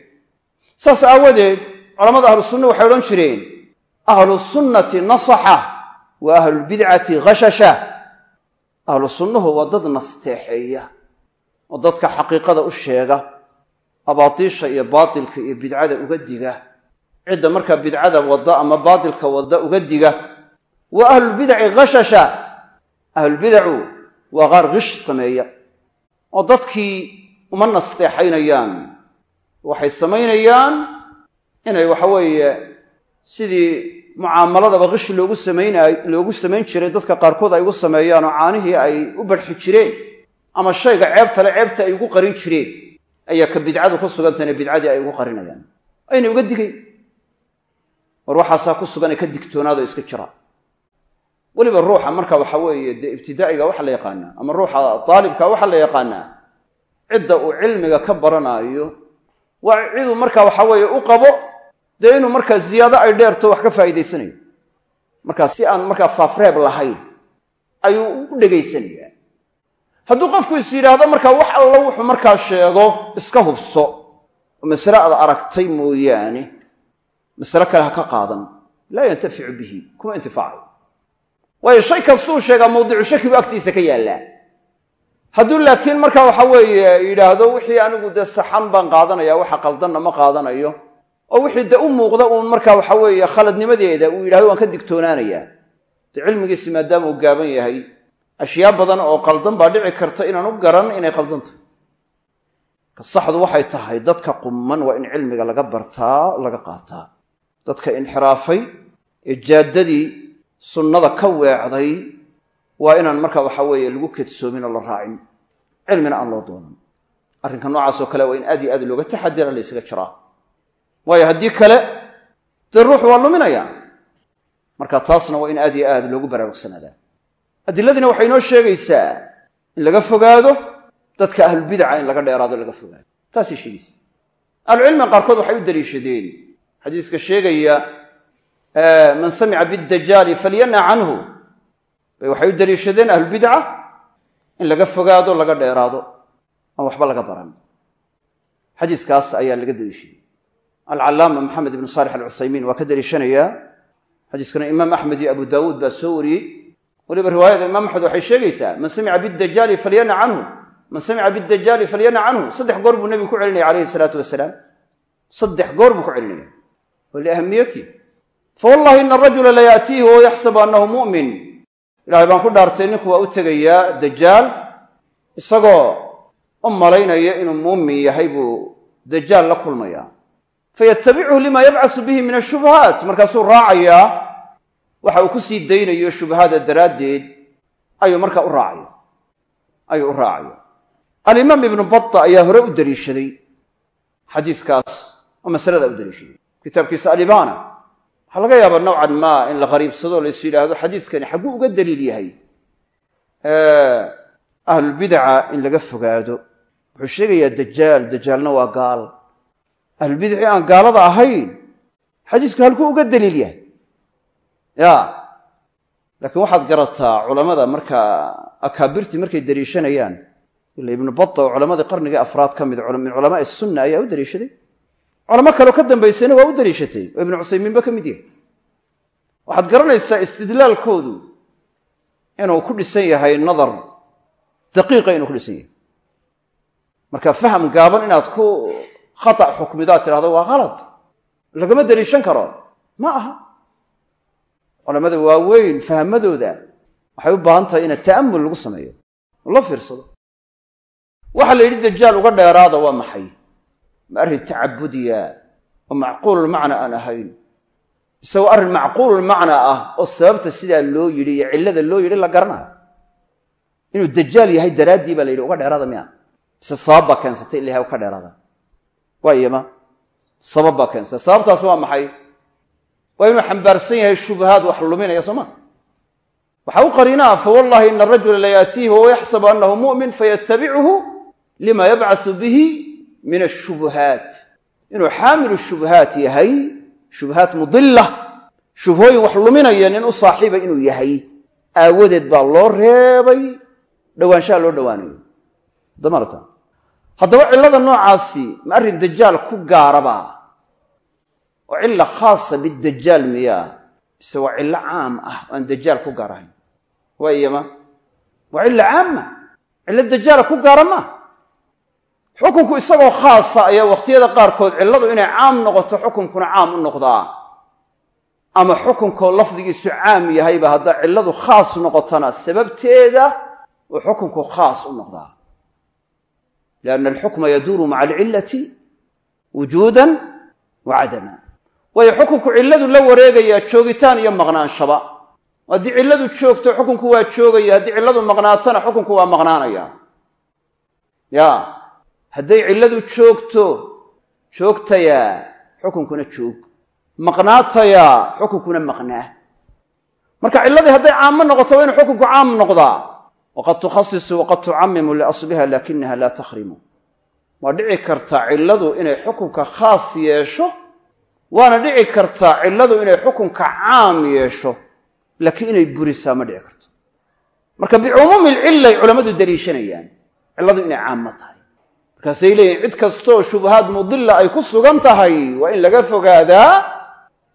saas aawadeed culamada ahlu sunna waxay odhan jireen ahlu sunnati nasaxa wa ahlulbidcati khashasha ahlu sunnuhu waa dad nasteexeeya oo dadka xaqiiqada u sheega abaatiisha iyo baatilka iyo bidcada uga diga. Cidda markaa bidcada wadda ama baatilka wadda uga diga wa ahlulbidaci khashasha ahlulbidacu waa qaar kish sameeya oo dadkii uma nasteexaynayaan. Waxay samaynayaan inay waxa weeye sidii mucaamaladaba kish loogu samayn jiray dadka qaarkood ay ugu sameeyaan oo caanihii ay u barxi jireen ama shayga ceebtale ceebta ay ugu qarin jireen ayaa ka bidcadu ku sugantahayna bidcadii ay ugu qarinayaan. Ayna uga digayn war waxaasaa ku sugan ee ka digtoonaado iska jira. Weliba ruuxa marka waxa weeye dee ibtidaa'iga waxa la yaqaanaa ama ruuxa daalibka waxaa la yaqaanaa cidda uu cilmiga ka baranaayo waa ciduu marka waxa weeye u qabo dee inuu markaa ziyaado ay dheerto wax ka faa'iidaysanayo markaa si aan markaa faafreeb lahayn ayuu u dhegaysanayaa. Hadduu qofku is yidhaahdo markaa wax alla wuxuu markaa sheego iska hubso. Oo masale aad aragtay mooyaane masale kale ha ka qaadan. Laa yantaficu bihi kuma intifaacayo waayo shay kastuu sheegaa mawdicu shaki buu agtiisa ka yaallaa. Hadduu laakiin marka waxa weeye yidhaahdo wixii anigu dee saxan baan qaadanaya waxa qaldanna ma qaadanayo oo wixii de u muuqda uun marka waxa weeye khaladnimadeeda uu yidhahdo waan ka digtoonaanayaa. Dee cilmigiisi maadaama uu gaaban yahay ashyaa badan oo qaldan baa dhici karta inaan u garan inay qaldan tahay. Ka saxdu waxay tahay dadka qumman waa in cilmiga laga bartaa laga qaataa. Dadka inxiraafay ee jaaddadii sunnada ka weecday waa inaan marka waxa weeye lagu kedsoomin oo la raacin. Cilmina aan loo doonan. Arrinka noocaasoo kale waa in aad iyo aad looga taxadira la ysaga jiraa waayo haddii kale dee ruuxu waa luminaya. Marka taasna waa in aad iyo aad loogu baraarugsanaada. Adiladina waxay inoo sheegaysaa in laga fogaado dadka ahlulbidaca in laga dheeraado laga fogaado. Taasay sheegaysa. Ahlucilmiga qaarkood waxay u daliishadeen. Xadiiska sheegaya man samica bidajaali falyana canhu. Bay waxay u daliishadeen ahlulbidca in laga fogaado laga dheeraado aan waxba laga baran. Xadiiskaas ayaa laga daliishaday alcallaama maxamed ibnu saalix alcuthaymiin waa ka daliishanayaa xadiiskana imaam axmed iyo abu daawuud baa soo wariyey. Weliba riwaayada imaam axmed waxay sheegaysaa man samica bidajaali falyana canhu. Man samica bidajaali falyana canhu. Saddex goor buu nebigu ku celinaya calayhi salaatu wasalaam saddex goor buu ku celinaya wa liahamiyati fawallahi ina arajula la yaatiihi wahuwa yaxsabu annahu mu'min. Ilahay baan ku dhaartay ninku waa u tegayaa dajaal isagoo u malaynaya inuu muumin yahay buu dajaal la kulmayaa fayatabichu lima yabcasu bihi min ashubhaat markaasuu raacayaa waxa uu ku sii daynayo shubhada daraaddeed ayuu markaa u raacaya ayuu u raacaya alimaam ibnu bata ayaa hore u daliishaday xadiiskaas oo masalada u daliishaday kitaabkiisa alibana waxaa laga yaabaa nowcan maa in la qariibsado lais yidhaahdo xadiiskani xagguu uga daliil yahay ahlulbidaca in laga fogaado wuxuu sheegayaa dajaal dajaalna waa gaal ahlulbidaci aan gaalada ahayn xadiisku halkuu uga daliil yahay. Ya laakiin waxaad garataa culammada markaa akaabirtii markay daliishanayaan ila ibnu bata oo culamadii qarnigii afraad ka mid min culamaai sunna ayaa u daliishaday culamo kaleo ka dambaysayna waa u daliishatay oo ibnu cuthaymiinba ka mid yahay. Waxaad garanaysaa istidlaalkoodu inuu ku dhisan yahay nadar daqiiqa inuu ku dhisan yahay. Marka faham gaaban inaad ku khata xukmidaad tidhahdo waa khalad. Lagama daliishan karo. Ma aha. Culamada waaweyn fahmadooda. Waxay u baahan tahay ina ta'amul lagu sameeyo la fiirsado. Waxaa la yidhi dajaal uga dheeraada waa maxay? Ma arrin tacabudiya oo macquululmacna aan ahayn. Isagoo arrin macquululmacna ah oo sababta sidaa loo yidhi iyo cillada loo yidhi la garanayo. Inuu dajaal yahay daraaddii baa la yidhi uga dheeraada miya mise sabab baa keensatay ilahay uka dheeraada waa iyama sabab baa keensatay sababtaas waa maxay? Waa inuu xambaarsan yahay shubahaad wax luminaya soo ma? Waxaa u qariinaa fawallahi ina arajula la yaatiihi wahuwa yaxsabu annahu mu'min fayatabichu lima yabcasu bihi min ashubuhaat inuu xaamilu shubuhaat yahay shubuhaat mudila shubhooyin wax luminaya nin u saaxiiba inuu yahay. Aawadeed baa loo reebay dhowaanshaha loo dhowaanayo. Damarta haddaba cillada noocaasi ma arrin dajaal ku gaaraba? Oo cilla khaasa bidajaal miyaa? Mise waa cillo caam ah oo aan dajaal ku gaar ahayn waa iyama cilla caama cillo dajaala ku gaara maa xukunku isagoo khaasa ayaa wakhtiyada qaarkood cilladu inay caam noqoto xukunkuna caam u noqdaa. Ama xukunkoo lafdigiisu caam yahayba haddaa cilladu khaas noqotona sababteeda uu xukunku khaas u noqdaa lianna alxukma yaduuru maca alcillati wujuudan wa cadama waayo xukunku cilladu la wareegayaa joogitaan iyo maqnaanshaba haddii cilladu joogto xukunku waa joogaya haddii cilladu maqnaatana xukunku waa maqnaanaya ya hadday cilladu joogto joogtayaa xukunkuna joog maqnaatayaa xukunkuna maqnaa marka cilladii hadday caamo noqoto waa inu xukunku caam noqdaa waqad tukhasisu waqad tucamimu liasliha laakinaha laa takhrimu waa dhici kartaa cilladu inay xukunka khaas yeesho waana dhici kartaa cilladu inay xukunka caam yeesho laakiin inay burisaa ma dhici karto marka bicumuumi lcillay culammadu daliishanayaan cilladu inay caammo tahay markaasay leeyihiin cid kastooo shubahaad mudilla ay ku sugan tahay waa in laga fogaadaa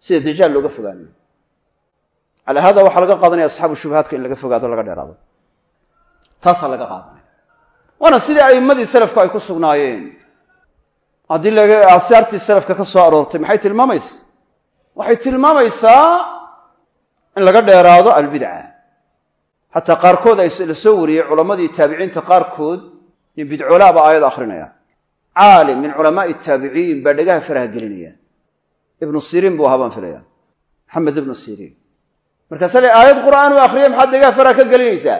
sida dajaal looga fogaanayo calaa hada waxaa laga qaadanaya asxaabu shubahaadka in laga fogaado laga dheeraado taasaa laga qaadanaya. Waana sidii a'immadii salafku ay ku sugnaayeen. Haddii laga aasaartii salafka ka soo aroortay maxay tilmaamaysaa waxay tilmaamaysaa in laga dheeraado albidca. Xataa qaarkood ay la soo wariyey culammadii taabiciinta qaarkood nin bidcoolaa baa aayad akhrinaya. Caalim min culamaai taabiciin baa dhegaha faraha gelinaya ibnu siriin buu ahaa filaya maxamed ibnu siriin. Markaasa le aayad qur'aan u akhriyay maxaad dhegaha faraha ka gelinaysaa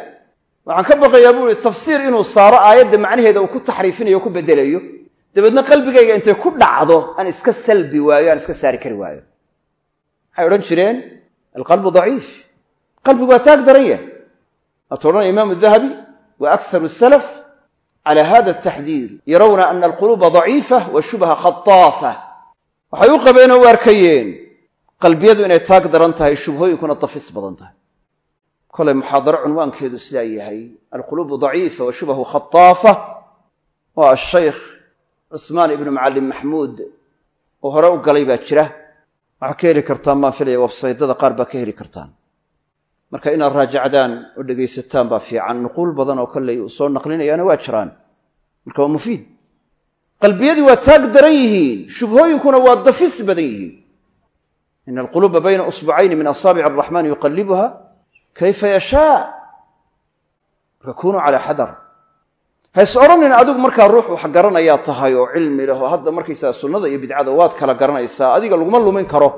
waxaan ka baqayaa buu ihi tafsiir inuu saaro aayadda macnaheeda uu ku taxriifinayo o ku bedelayo dabeedna qalbigayga intay ku dhacdo aan iska salbi waayo aan iska saari kari waayo. Maxay odhan jireen alqalbu daciif. Qalbigu waa taag daran yahay. Waatuu odhanaya imaamu dahabi wa akharu salaf cala hada taxdiir yarawna ana alquluuba daciifa wa shubha khataafa waxay u qabeen oo u arkayeen qalbiyadu inay taag daran tahay shubhooyinkuna dafis badan tahay kolay muxaadaro cunwaankeedu sidaa yahay. Alquluubu daciifa wa shubhu khataafa waa ashaykh cusmaan ibnu macallim maxmuud oo hore u galay baa jira. Waxaa ka heli kartaan baan filaya websaydada qaar baa ka heli kartaan. Marka inaad raajacdaan oo dhegaysataan baa fiican. Nuquul badan oo kolley uu soo naqlinayaana waa jiraan. Marka waa mufiid. Qalbiyadii waa taag daran yihiin. Shubhooyinkuna waa dafis badan yihiin. Ina alquluuba bayna usbucayni min asaabic araxmaan yuqallibuha kayfa yashaa marka kunuu calaa xadar hays odhanin adigu markaa ruux wax garanayaa tahay oo cilmi leh oo hadda markaysaga sunnada iyo bidcada waad kala garanaysaa adiga laguma lumin karo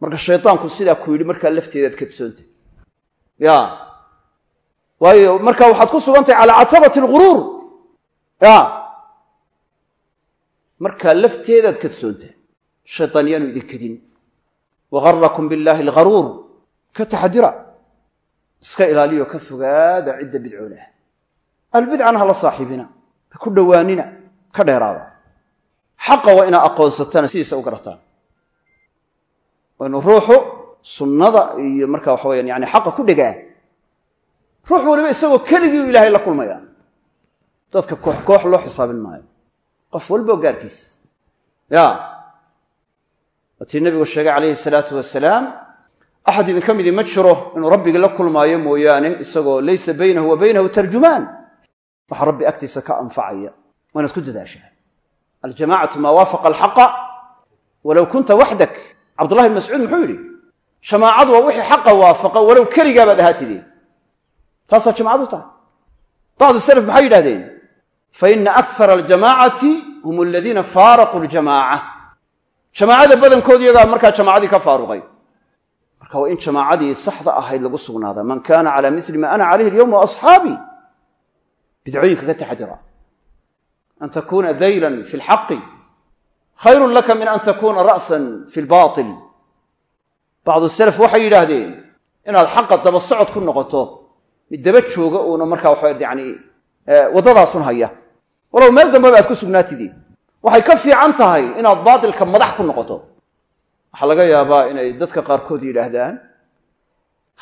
marka shaydaanku sidaa ku yidhi markaa lafteedaad kadsoonta ya waayo marka waxaad ku sugantahay calaa catabati alguruur ya markaa lafteedaad kadsoonta shaydaan yaanu idin kadin wagarakum billaahi algharuur ka taxadira iska ilaaliyo ka fogaada cidda bidcoolaah albidcana hala saaxiibina ha ku dhowaanina ka dheeraada. Xaqa waa inaa aqoonsataan sidiisa u garataan. Inuu ruuxu sunnada iyo marka waxa weyaan yani xaqa ku dhegaa ruux waliba isagoo keligii u ilaahay la kulmaya dadka koox koox loo xisaabin maayo. Qof walboo gaarkiis. Ya waatii nebigu sheegay calayhi salaatu wasalaam axad idinka midii ma jiro inuu rabbigii la kulmaayo mooyaane isagoo laysa baynahu wa baynahu tarjumaan waxa rabbi agtiisa ka anfacaya waa inaad ku dadaashaa aljamacatu maa waafaqa alxaqa walow kunta waxdak cabdullahi bn mascuud muxuu yidhi jamaacadu waa wixii xaqa waafaqa walow keligaabaad ahaatideen taasaa jamacadu tahay bacdu salaf maxay yidhahdeen faina aksara aljamaacati hum aladiina faaraquu ljamaaca jamaacada badankood iyagaa markaa jamaacadii ka faaruqay marka waa in jamaacadii saxda ahayd lagu sugnaadaa man kaana cala mili ma ana calayhi alyowma asxaabii bidcooyinka ka taxadira an takuna daylan fi lxaqi khayrun laka min an takuna ra'san fi lbail bacdu salaf waxay yidhaahdeen inaad xaqa daba socod ku noqoto mid daba jooga uuna markaa waxa yani waddadaasun haya. Walow meel dambeba aad ku sugnaatideen waxay ka fiican tahay inaad baatilka madax ku noqoto waxaa laga yaabaa inay dadka qaarkood yidhaahdaan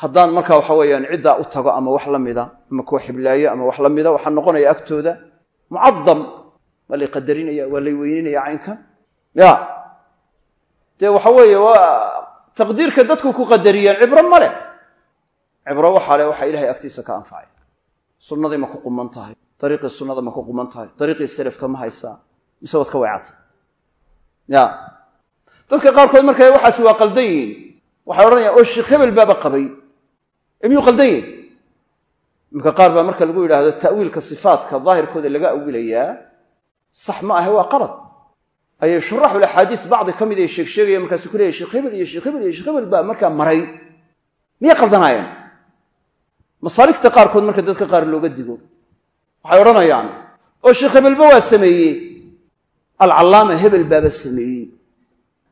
haddaan marka waxa weeyaan ciddaa u tago ama wax la mida ama kuwa xiblaayo ama wax la mida waxaa noqonaya agtooda mucadam waa lay qadarinaya waa lay weyninaya caynkan ya. Dee waxa weeye waa taqdiirka dadku ku qadariyeen cibro ma leh. Cibro waxaa le waxaa ilahay agtiisa ka anfacay sunnadii ma ku quman tahay dariiqii sunnada ma ku quman tahay dariiqii selafka ma haysaa mise waad ka weecatay ya dadka qaarkood marka waxaas waa qaldan yihiin waxay odhanayaan oo sheekh hebel baaba qabay. Ee miyuu qaldan yihiin imika qaar baa marka lagu yidhaahdo ta'wiilka sifaatka daahirkooda laga awilayaa sax ma ahe waa qalad. Ayay shuraxul axaadiis bacdi ka mid ay sheeg sheegayaan markaasu ku leeyahy sheekh hebel iyo sheekh hebel iyo sheekh hebel baa markaa maray. Miyay qaldanaayeen masaaligta qaarkood marka dadka qaar looga digo waxay odhanayaan oo sheekh hebelba waa sameeyey. Alcallaama hebel baaba sameeyey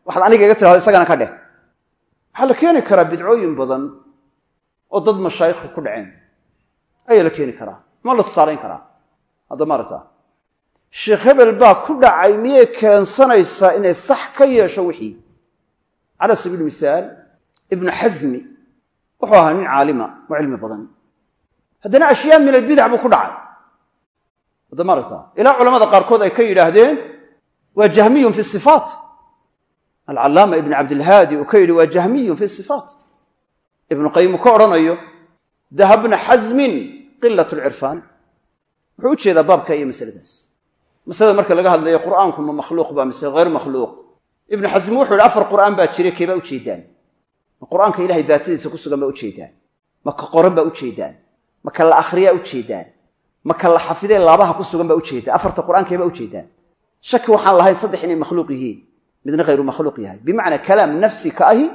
waxaad aniga iga tirahdo isagana ka dheh. Waxaa la keeni karaa bidcooyin badan oo dad mashaayikha ku dhaceen. Ayaa la keeni karaa ma la tusaalayn karaa. Hadda maaragta sheekh hebel baa ku dhacay miyay keensanaysaa inay sax ka yeesho wixii? Cala sabiili mihaal ibnu xasmi wuxuu ahaa nin caalima oo cilmi badan. Haddana ashyaa min albidac buu ku dhacay. Hadda maaragta ilaa culamada qaarkood ay ka yidhaahdeen waa jahmiyun fi sifaat alcallaama ibn cabdilhaadi uu ka yidhi waa jahmiyun fi sifaat. Ibnu qayim uu ka odhanayo dahabna xasmin qilat lcirfaan wuxuu u jeedaa baabka iyo masaladaas. Masalada marka laga hadlayo qur'aanku ma makhluuq ba mise hayr makhluuq. Ibnu xasmi wuxuu yidhi afar qur'aan baa jira kee baa ujeedaan ma qur'aanka ilahay daatadiisa ku sugan baa ujeedaan ma ka qoran baa ujeedaan ma ka la akhriyaa ujeedaan ma ka la xafidee laabaha ku sugan baa ujeedaan afarta qur'aankee baa ujeedaan shaki waxaan lahayn saddex inay makhluuq yihiin midna hayru makhluuq yahay. Bimacnaa kalaam nafsi ka ahi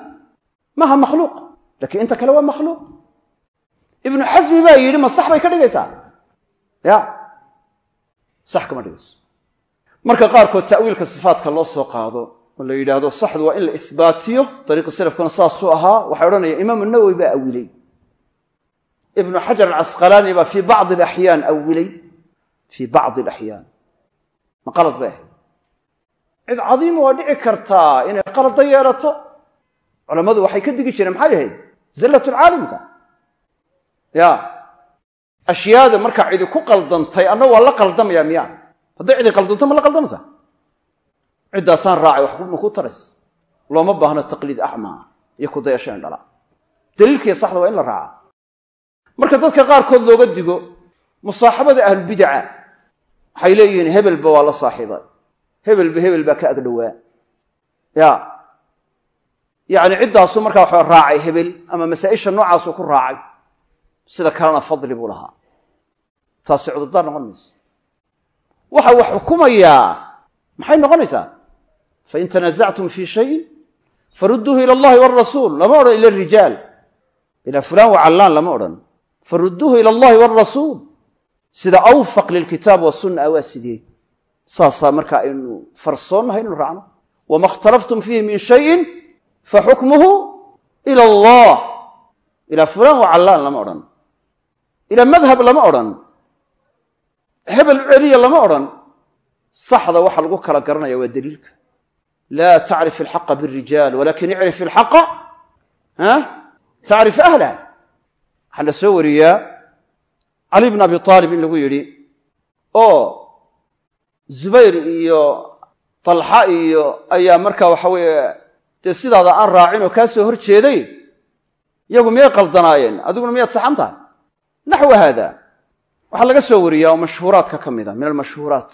maaha makhluuq. Lakiin inta kale waa makhluuq. Ibnu xasmi baa yidhi ma sax bay ka dhigaysaa? Ya. Sax kama dhigayso. Marka qaarkood ta'wiilka sifaatka loo soo qaado oo la yidhaahdo saxdu waa in la isbaatiyo dariiqi salafkuna saasuu ahaa waxay odhanaya imaamu nawowi baa awilay. Ibnu xajar alcasqalaani baa fii bacdi alaxyaan awilay. Fii bacdi alaxyaan ma qalad bay ahayd cid cadiima waa dhici kartaa inay qalada yeelato. Culammadu waxay ka digi jireen maxay ahayd zallatulcaalimka ya. Ashyaada markaa cidi ku qaldantay anna waa la qaldamaya miya hadday cidi qaldanto ma la qaldamaysa ciddaasaan raacay wax ma ku tarays looma baahno taqliid acmaa iyo kudayasho in dhala daliilkiiya saxda waa in la raaca. Marka dadka qaarkood looga digo musaaxabada ahlulbidaca waxay leeyihiin hebelba waa la saaxiibay hebelba hebel baa ka agdhowaa ya. Yacni ciddaasu markaa waxa raacay hebel ama masaa-isha noocaasuu ku raacay. Sida kalena fadli buu lahaa. Taasi cudurdaar noqon mayso. Waxa wax xukumayaa maxay noqonaysaa? Fain tanaasactum fii shayin farudduuhu ila allahi walrasuul lama odhan ila rijaal. Ilaa fulaan wa lama odhan. Farudduuhu ila allahi walrasuul sida awfaq lilkitaab wasunna waa sidee saasaa marka aynu farsoonnahay inu raacno. Wama ikhtalaftum fiihi min shayin faxukmuhu ila allah. Ilaa fulaan wa callaan lama odhan. Ilaa madhab lama odhan. Hebel celiya lama odhan. Saxda waxa lagu kala garanaya waa daliilka. Laa tacrif ilxaqa birijaal walakin icrif ilxaqa tacrif ahlah waxaa la soo wariyaa cali bn abi aalib in lagu yidhi oo zubayr iyo talxa iyo ayaa markaa waxa weeye dee sidaada aan raacin oo kaa soo hor jeeday iyagu miyay qaldanaayeen? Adiguna miyaad saxan tahay? Naxwa haada. Waxaa laga soo wariyaa oo mashhuuraadka ka mid a min almashhuuraat.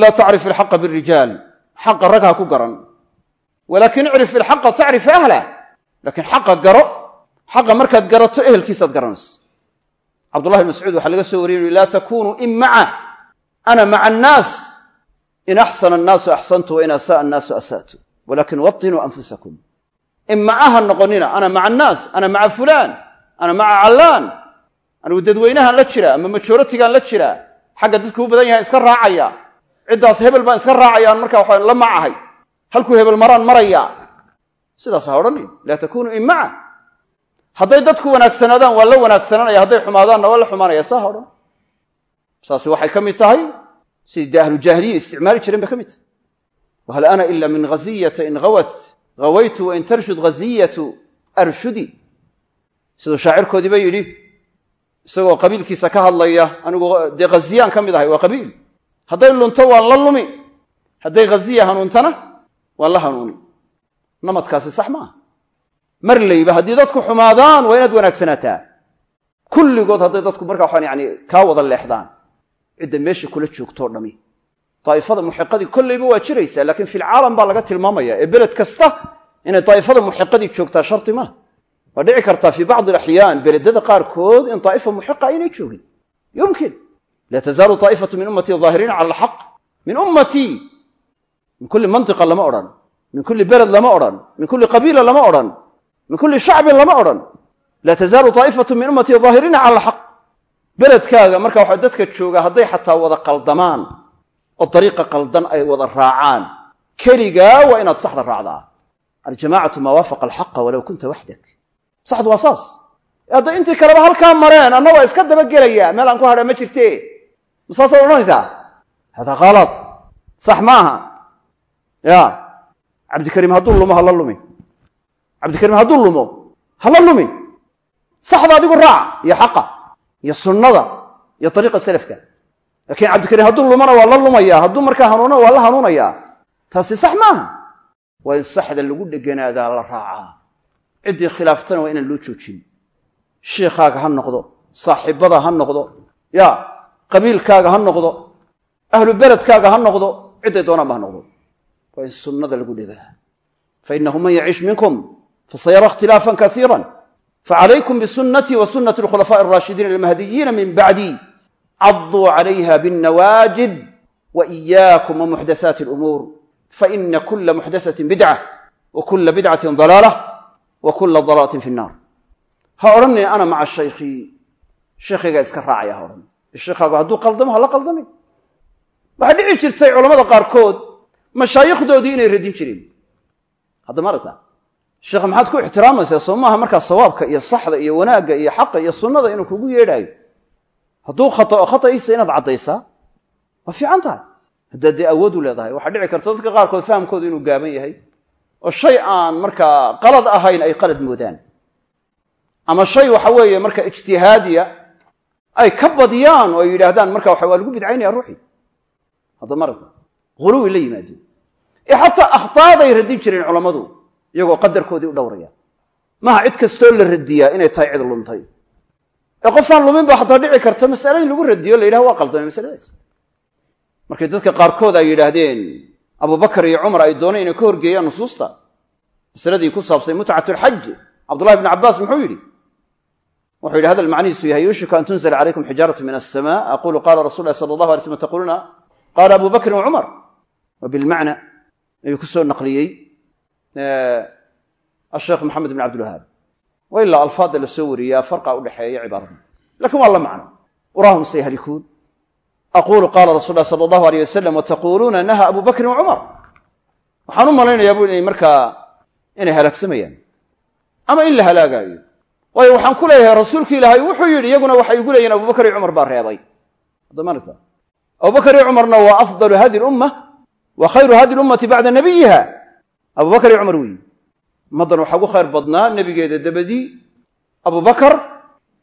Laa tacrif ilxaqa birijaal xaqa rag ha ku garan. Walakin icrif ilxaqa tacrif ahlah lakiin xaqa garo. Xaqa markaad garato ehelkiisaad garanayso. Cabdullahi bn mascuud waxaa laga soo wariyay laa takunuu in maca ana maca annaas in axsana annaasu axsantu wa in asa'a annaasu asa'tu walakin watinuu anfusakum in macaha noqonina ana maca annaas ana maca fulaan ana maca callaan anigu dadweynahaan la jira ama majoratigaan la jira xagga dadku u badan yahay iska raacaya ciddaas hebel baan iska raacaya aan markaa waxaa la macahay halkuu hebel maraan maraya sidaas ha odhanin laa takunuu in maca hadday dadku wanaagsanaadaan waa la wanaagsananaya hadday xumaadaanna waa la xumaanaya saa ha odhan saasi waxay ka mid tahay? Sidii dee ahlujaahiliya isticmaali jireen bay ka mid tahay. Wahal ana ila min ghaziyata in hawat hawaytu wain tarshud ghaziyatu arshudi. Siduu shaacirkoodiiba yidhi isagoo qabiilkiisa ka hadlaya anigu dee khaziyaan ka mid ahay waa qabiil. Hadday lunto waan la lumi. Hadday ghaziya hanuuntana waan la hanuuni. Namadkaasi sax maaha mar layba haddii dadku xumaadaan waa inaad wanaagsanaataa kulligood hadday dadku markaa waxaan yani kaa wada leexdaan cidda meesha kula joogtoo dhami. Daa'ifada muxiqadii kollayba waa jiraysaa laakiin filcaalam baa laga tilmaamaya ee beled kasta inay daa'ifada muxiqadii joogtaa sharti maaha waa dhici kartaa fii bacdi alaxyaan beledada qaarkood in daa'ifa muxiqa aynay joogin. Yumkin. Laa tazaalu daa'ifatu min ummatii daahiriina cala alxaq min ummatii min kulli mantiqa lama odhan. Min kulli beled lama odhan. Min kulli qabiila lama odhan. Min kulli shacbin lama odhan. Laa tazaalu daa'ifatu min ummatii daahiriina cala alxaq beledkaaga marka waxa dadka jooga hadday xataa wada qaldamaan oo dariiqa qaldan ay wada raacaan keligaa waa inaad saxda raacdaa. Aljamacatu maa waafaqa alxaqa walow kunta waxdak. Saxdu waa saas. Hadday intii kaleba halkaa mareen anna iska dabagelayaa meel aan ku hadhaa ma jirte. Ma saasaad odhanaysaa? Hada khalad sax maaha ya. Cabdikariim hadduu lumo hala lumin cabdikariim hadduu lumo hala lumin saxda adigu raac iyo xaqa iyo sunnada iyo ariiqa salafka. Laakiin cabdikariim hadduu lumona waa la lumaya hadduu markaa hanuuno waa la hanuunayaa taasi sax maaha. Waa in saxda lagu dheganaadaa la raacaa ciddii khilaaftana waa inaan loo joojin. Shiikhaaga ha noqdo saaxiibada ha noqdo ya qabiilkaaga ha noqdo ahlu beledkaaga ha noqdo cidday doonaanba ha noqdo. Waa in sunnada lagu dhegaa fainahu man yaciish minkum fasayara ikhtilaafan kaiira facalaykum bisunatii wa sunati alkhulafaaءi alraashidiin almahdiyiina min bacdi caduu calayha binnawaajid wa iyaakum wa muxdasaati alumuur faina kula muxdasatin bidca wa kula bidcatin dalaalah wa kula dalaalatin fi nnaar ha odhanin ana maca shaykhii sheekhaygaa iska raacaya ha odhan sheekhaagu hadduu qaldamo ha la qaldamin waxaa dhici jirtay culamada qaarkood mashaayikhdoodii inay radin jireen hadda sheekha maxaad ku ixtiraamaysaa soo maaha markaa sawaabka iyo saxda iyo wanaagga iyo xaqa iyo sunnada inuu kugu yeedhaayo? Hadduu khatao khata'iisa inaad caddaysaa waa fiican tahay. Haddaad dee awood u leedahay waxaa dhici karta dadka qaarkood fahamkoodu inuu gaaban yahay oo shay aan markaa qalad ahayn ay qalad moodaan. Ama shay waxa weeye marka ijtihaadiya ay ka badiyaan oo ay yidhaahdaan marka waxa waa lagu bidcaynaya ruuxii. Hadda marata huluwi la yimaadeen ee xataa akhtaaday radin jireen culammadu iyagoo qadarkoodii u dhowraya. Maaha cid kastoo la radiyaa inay tahay cid luntay. Ee qofaan lumin ba xataa dhici karta masale in lagu radiyo la yidhaha waa qaldamay masaladaas markay dadka qaarkood ay yidhaahdeen abubakar iyo cumar ay dooneen inay ka horgeeyaan nusuusta. Masaladii ku saabsay mutcat lxaj cabdullahi bn cabbaas muxuu yidhi wuxuu yidhi hadal macnihiisu yahay yuushiku an tunzla calaykum xijaaratu min asama aqulu qala rasul lahi sala allahu alay slm taquluuna qaala abu bakrin wacumar wa bilmacna ayuu ku soo naqliyey asheekh maxamed bn cabdilwahaab wa ilaa alfaadda la soo wariyaa farqa udhexeeya cibaarada laakiin waa la macno. Urahum sayhalikuun aqulu qaala rasul lahi sala allahu aleyh wasalam wataquluuna naha abu bakrin wacumar waxaan u malaynayaa bu inay markaa inay halaagsamayaan ama in la halaagaayo. Waayo waxaan ku leeyahay rasuulki ilaahay wuxuu yidhi iyaguna waxay igu leeyihiin abubakar iyo cumar baa reebay. Abubakar iyo cumarna waa afdalu hadi lumma wa khayru hadi lummati bacda nabiyiha abubakar iyo cumar weyi ummaddan waxaa ugu khayr badnaa nebigeeda dabadii abubakar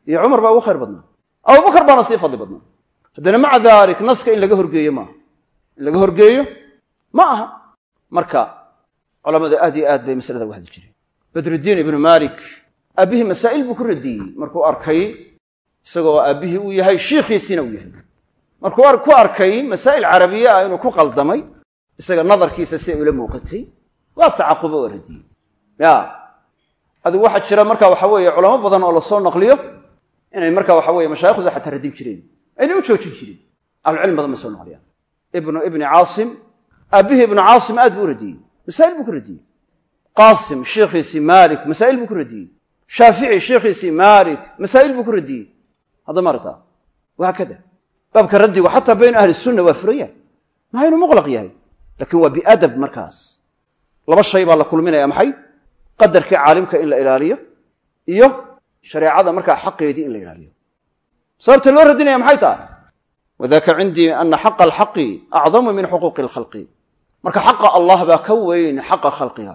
iyo cumar baa ugu khayr badnaa. Abubakar baana sii fadli badnaa. Haddana maca dalik naska in laga horgeeyo maaha in laga horgeeyo ma aha. Marka culamadu aad iyo aad bay masalada uga hadli jireen. Badruddiin ibnu malik aabbihii masaa'il buu ku radiyey. Markuu arkay isagoo aabbihii uu yahay shiikhiisiina uu yahay. Markuu ku arkay masaa'il carabiye ah inuu ku qaldamay isaga nadarkiisa si ay ula muuqatay waa tacaqubo oo radiyey ya. Adigu waxaa jira marka waxa weeye culamo badan oo la soo naqliyo inay marka waxa weye mashaayikhdu xataa radin jireen aynay u joojin jirin. Ahlucilmi badan ma soo naqliyaan. Ibnu ibni caasim aabbihii ibnu caasim aad buu u radiyey masaa'il buu ku radiyey qaasim sheikhiisii maalik masaa'il buu ku radiyey shaafici sheikhiisii maalik masaa'il buu ku radiyey hadda marta wahaakada baabka raddigu xataa bayna ahli sunna waa furan yahay maha inuu muqlaq yahay laakiin waa biadab markaas laba shay baa la kulminaya maxay? Qadarkii caalimka in la ilaaliyo iyo shareecada markaa xaqeedii in la ilaaliyo. Sababta loo radinaya maxay tahay wadaka cindii ana xaqa alxaqi acdamu min xuquuqi alkhalqi marka xaqa allah baa ka weyn xaqa khalqiga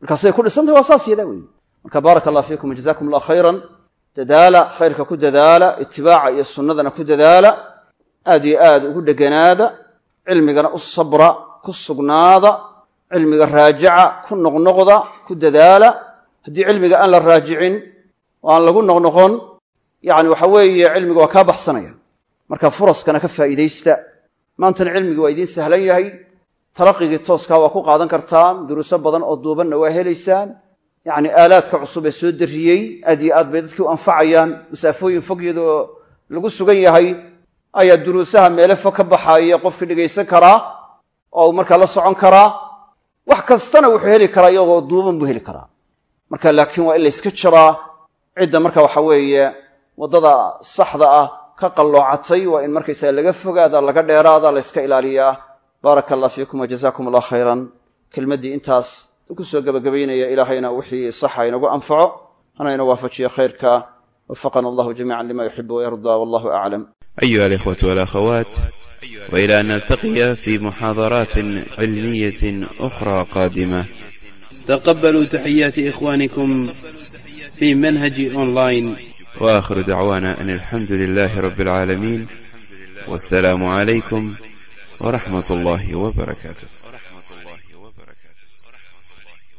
markaasay ku dhisantahy waa saas yadaa wey marka baaraka allah fiikum jazakum allah khayran. Dadaala khayrka ku dadaala itibaaca iyo sunnadana ku dadaala aad iyo aad ugu dheganaada cilmigana u sabra ku sugnaada cilmiga raajica ku noqnoqda ku dadaala. Haddii cilmiga aan la raajicin oo aan lagu noqnoqon yani waxa weeye cilmiga waa kaa baxsanaya. Marka furaskana ka faa'iidaysta. Maantana cilmigi waa idiin sahlan yahay. Talaqigii tooskaa waa ku qaadan kartaan. Duruuso badan oo duubanna waa helaysaan. Yacni aalaadka cusub ee soo darriyey aad iyo aad bay dadkii u anfacayaan. Masaafooyin fogyada oo lagu sugan yahay ayaa duruusaha meele fog ka baxaaya qofka dhegaysan karaa oo uu markaa la socon karaa wax kastana wuxuu heli karaa iyagoo duuban buu heli karaa. Marka laakiin waa in layska jiraa cidda marka waxa weeye waddada saxda ah ka qalloocatay waa in markaysaga laga fogaada laga dheeraada layska ilaaliyaa baaraka allah fiikum wajazakum allah khayran. Kelmaddii intaas ku soo gebagabaynaya ilaahayna wixii saxa inagu anfaco. Hana ina waafajiyo khayrka. Wafaqana allahu jamiican lima yuxibu wayardaa wallahu aclam أيها الإخوة والأخوات وإلى أن نلتقي في محاضرات علمية أخرى قادمة تقبلوا تحيات إخوانكم في منهج أونلاين وآخر دعوانا أن الحمد لله رب العالمين والسلام عليكم ورحمة الله وبركاته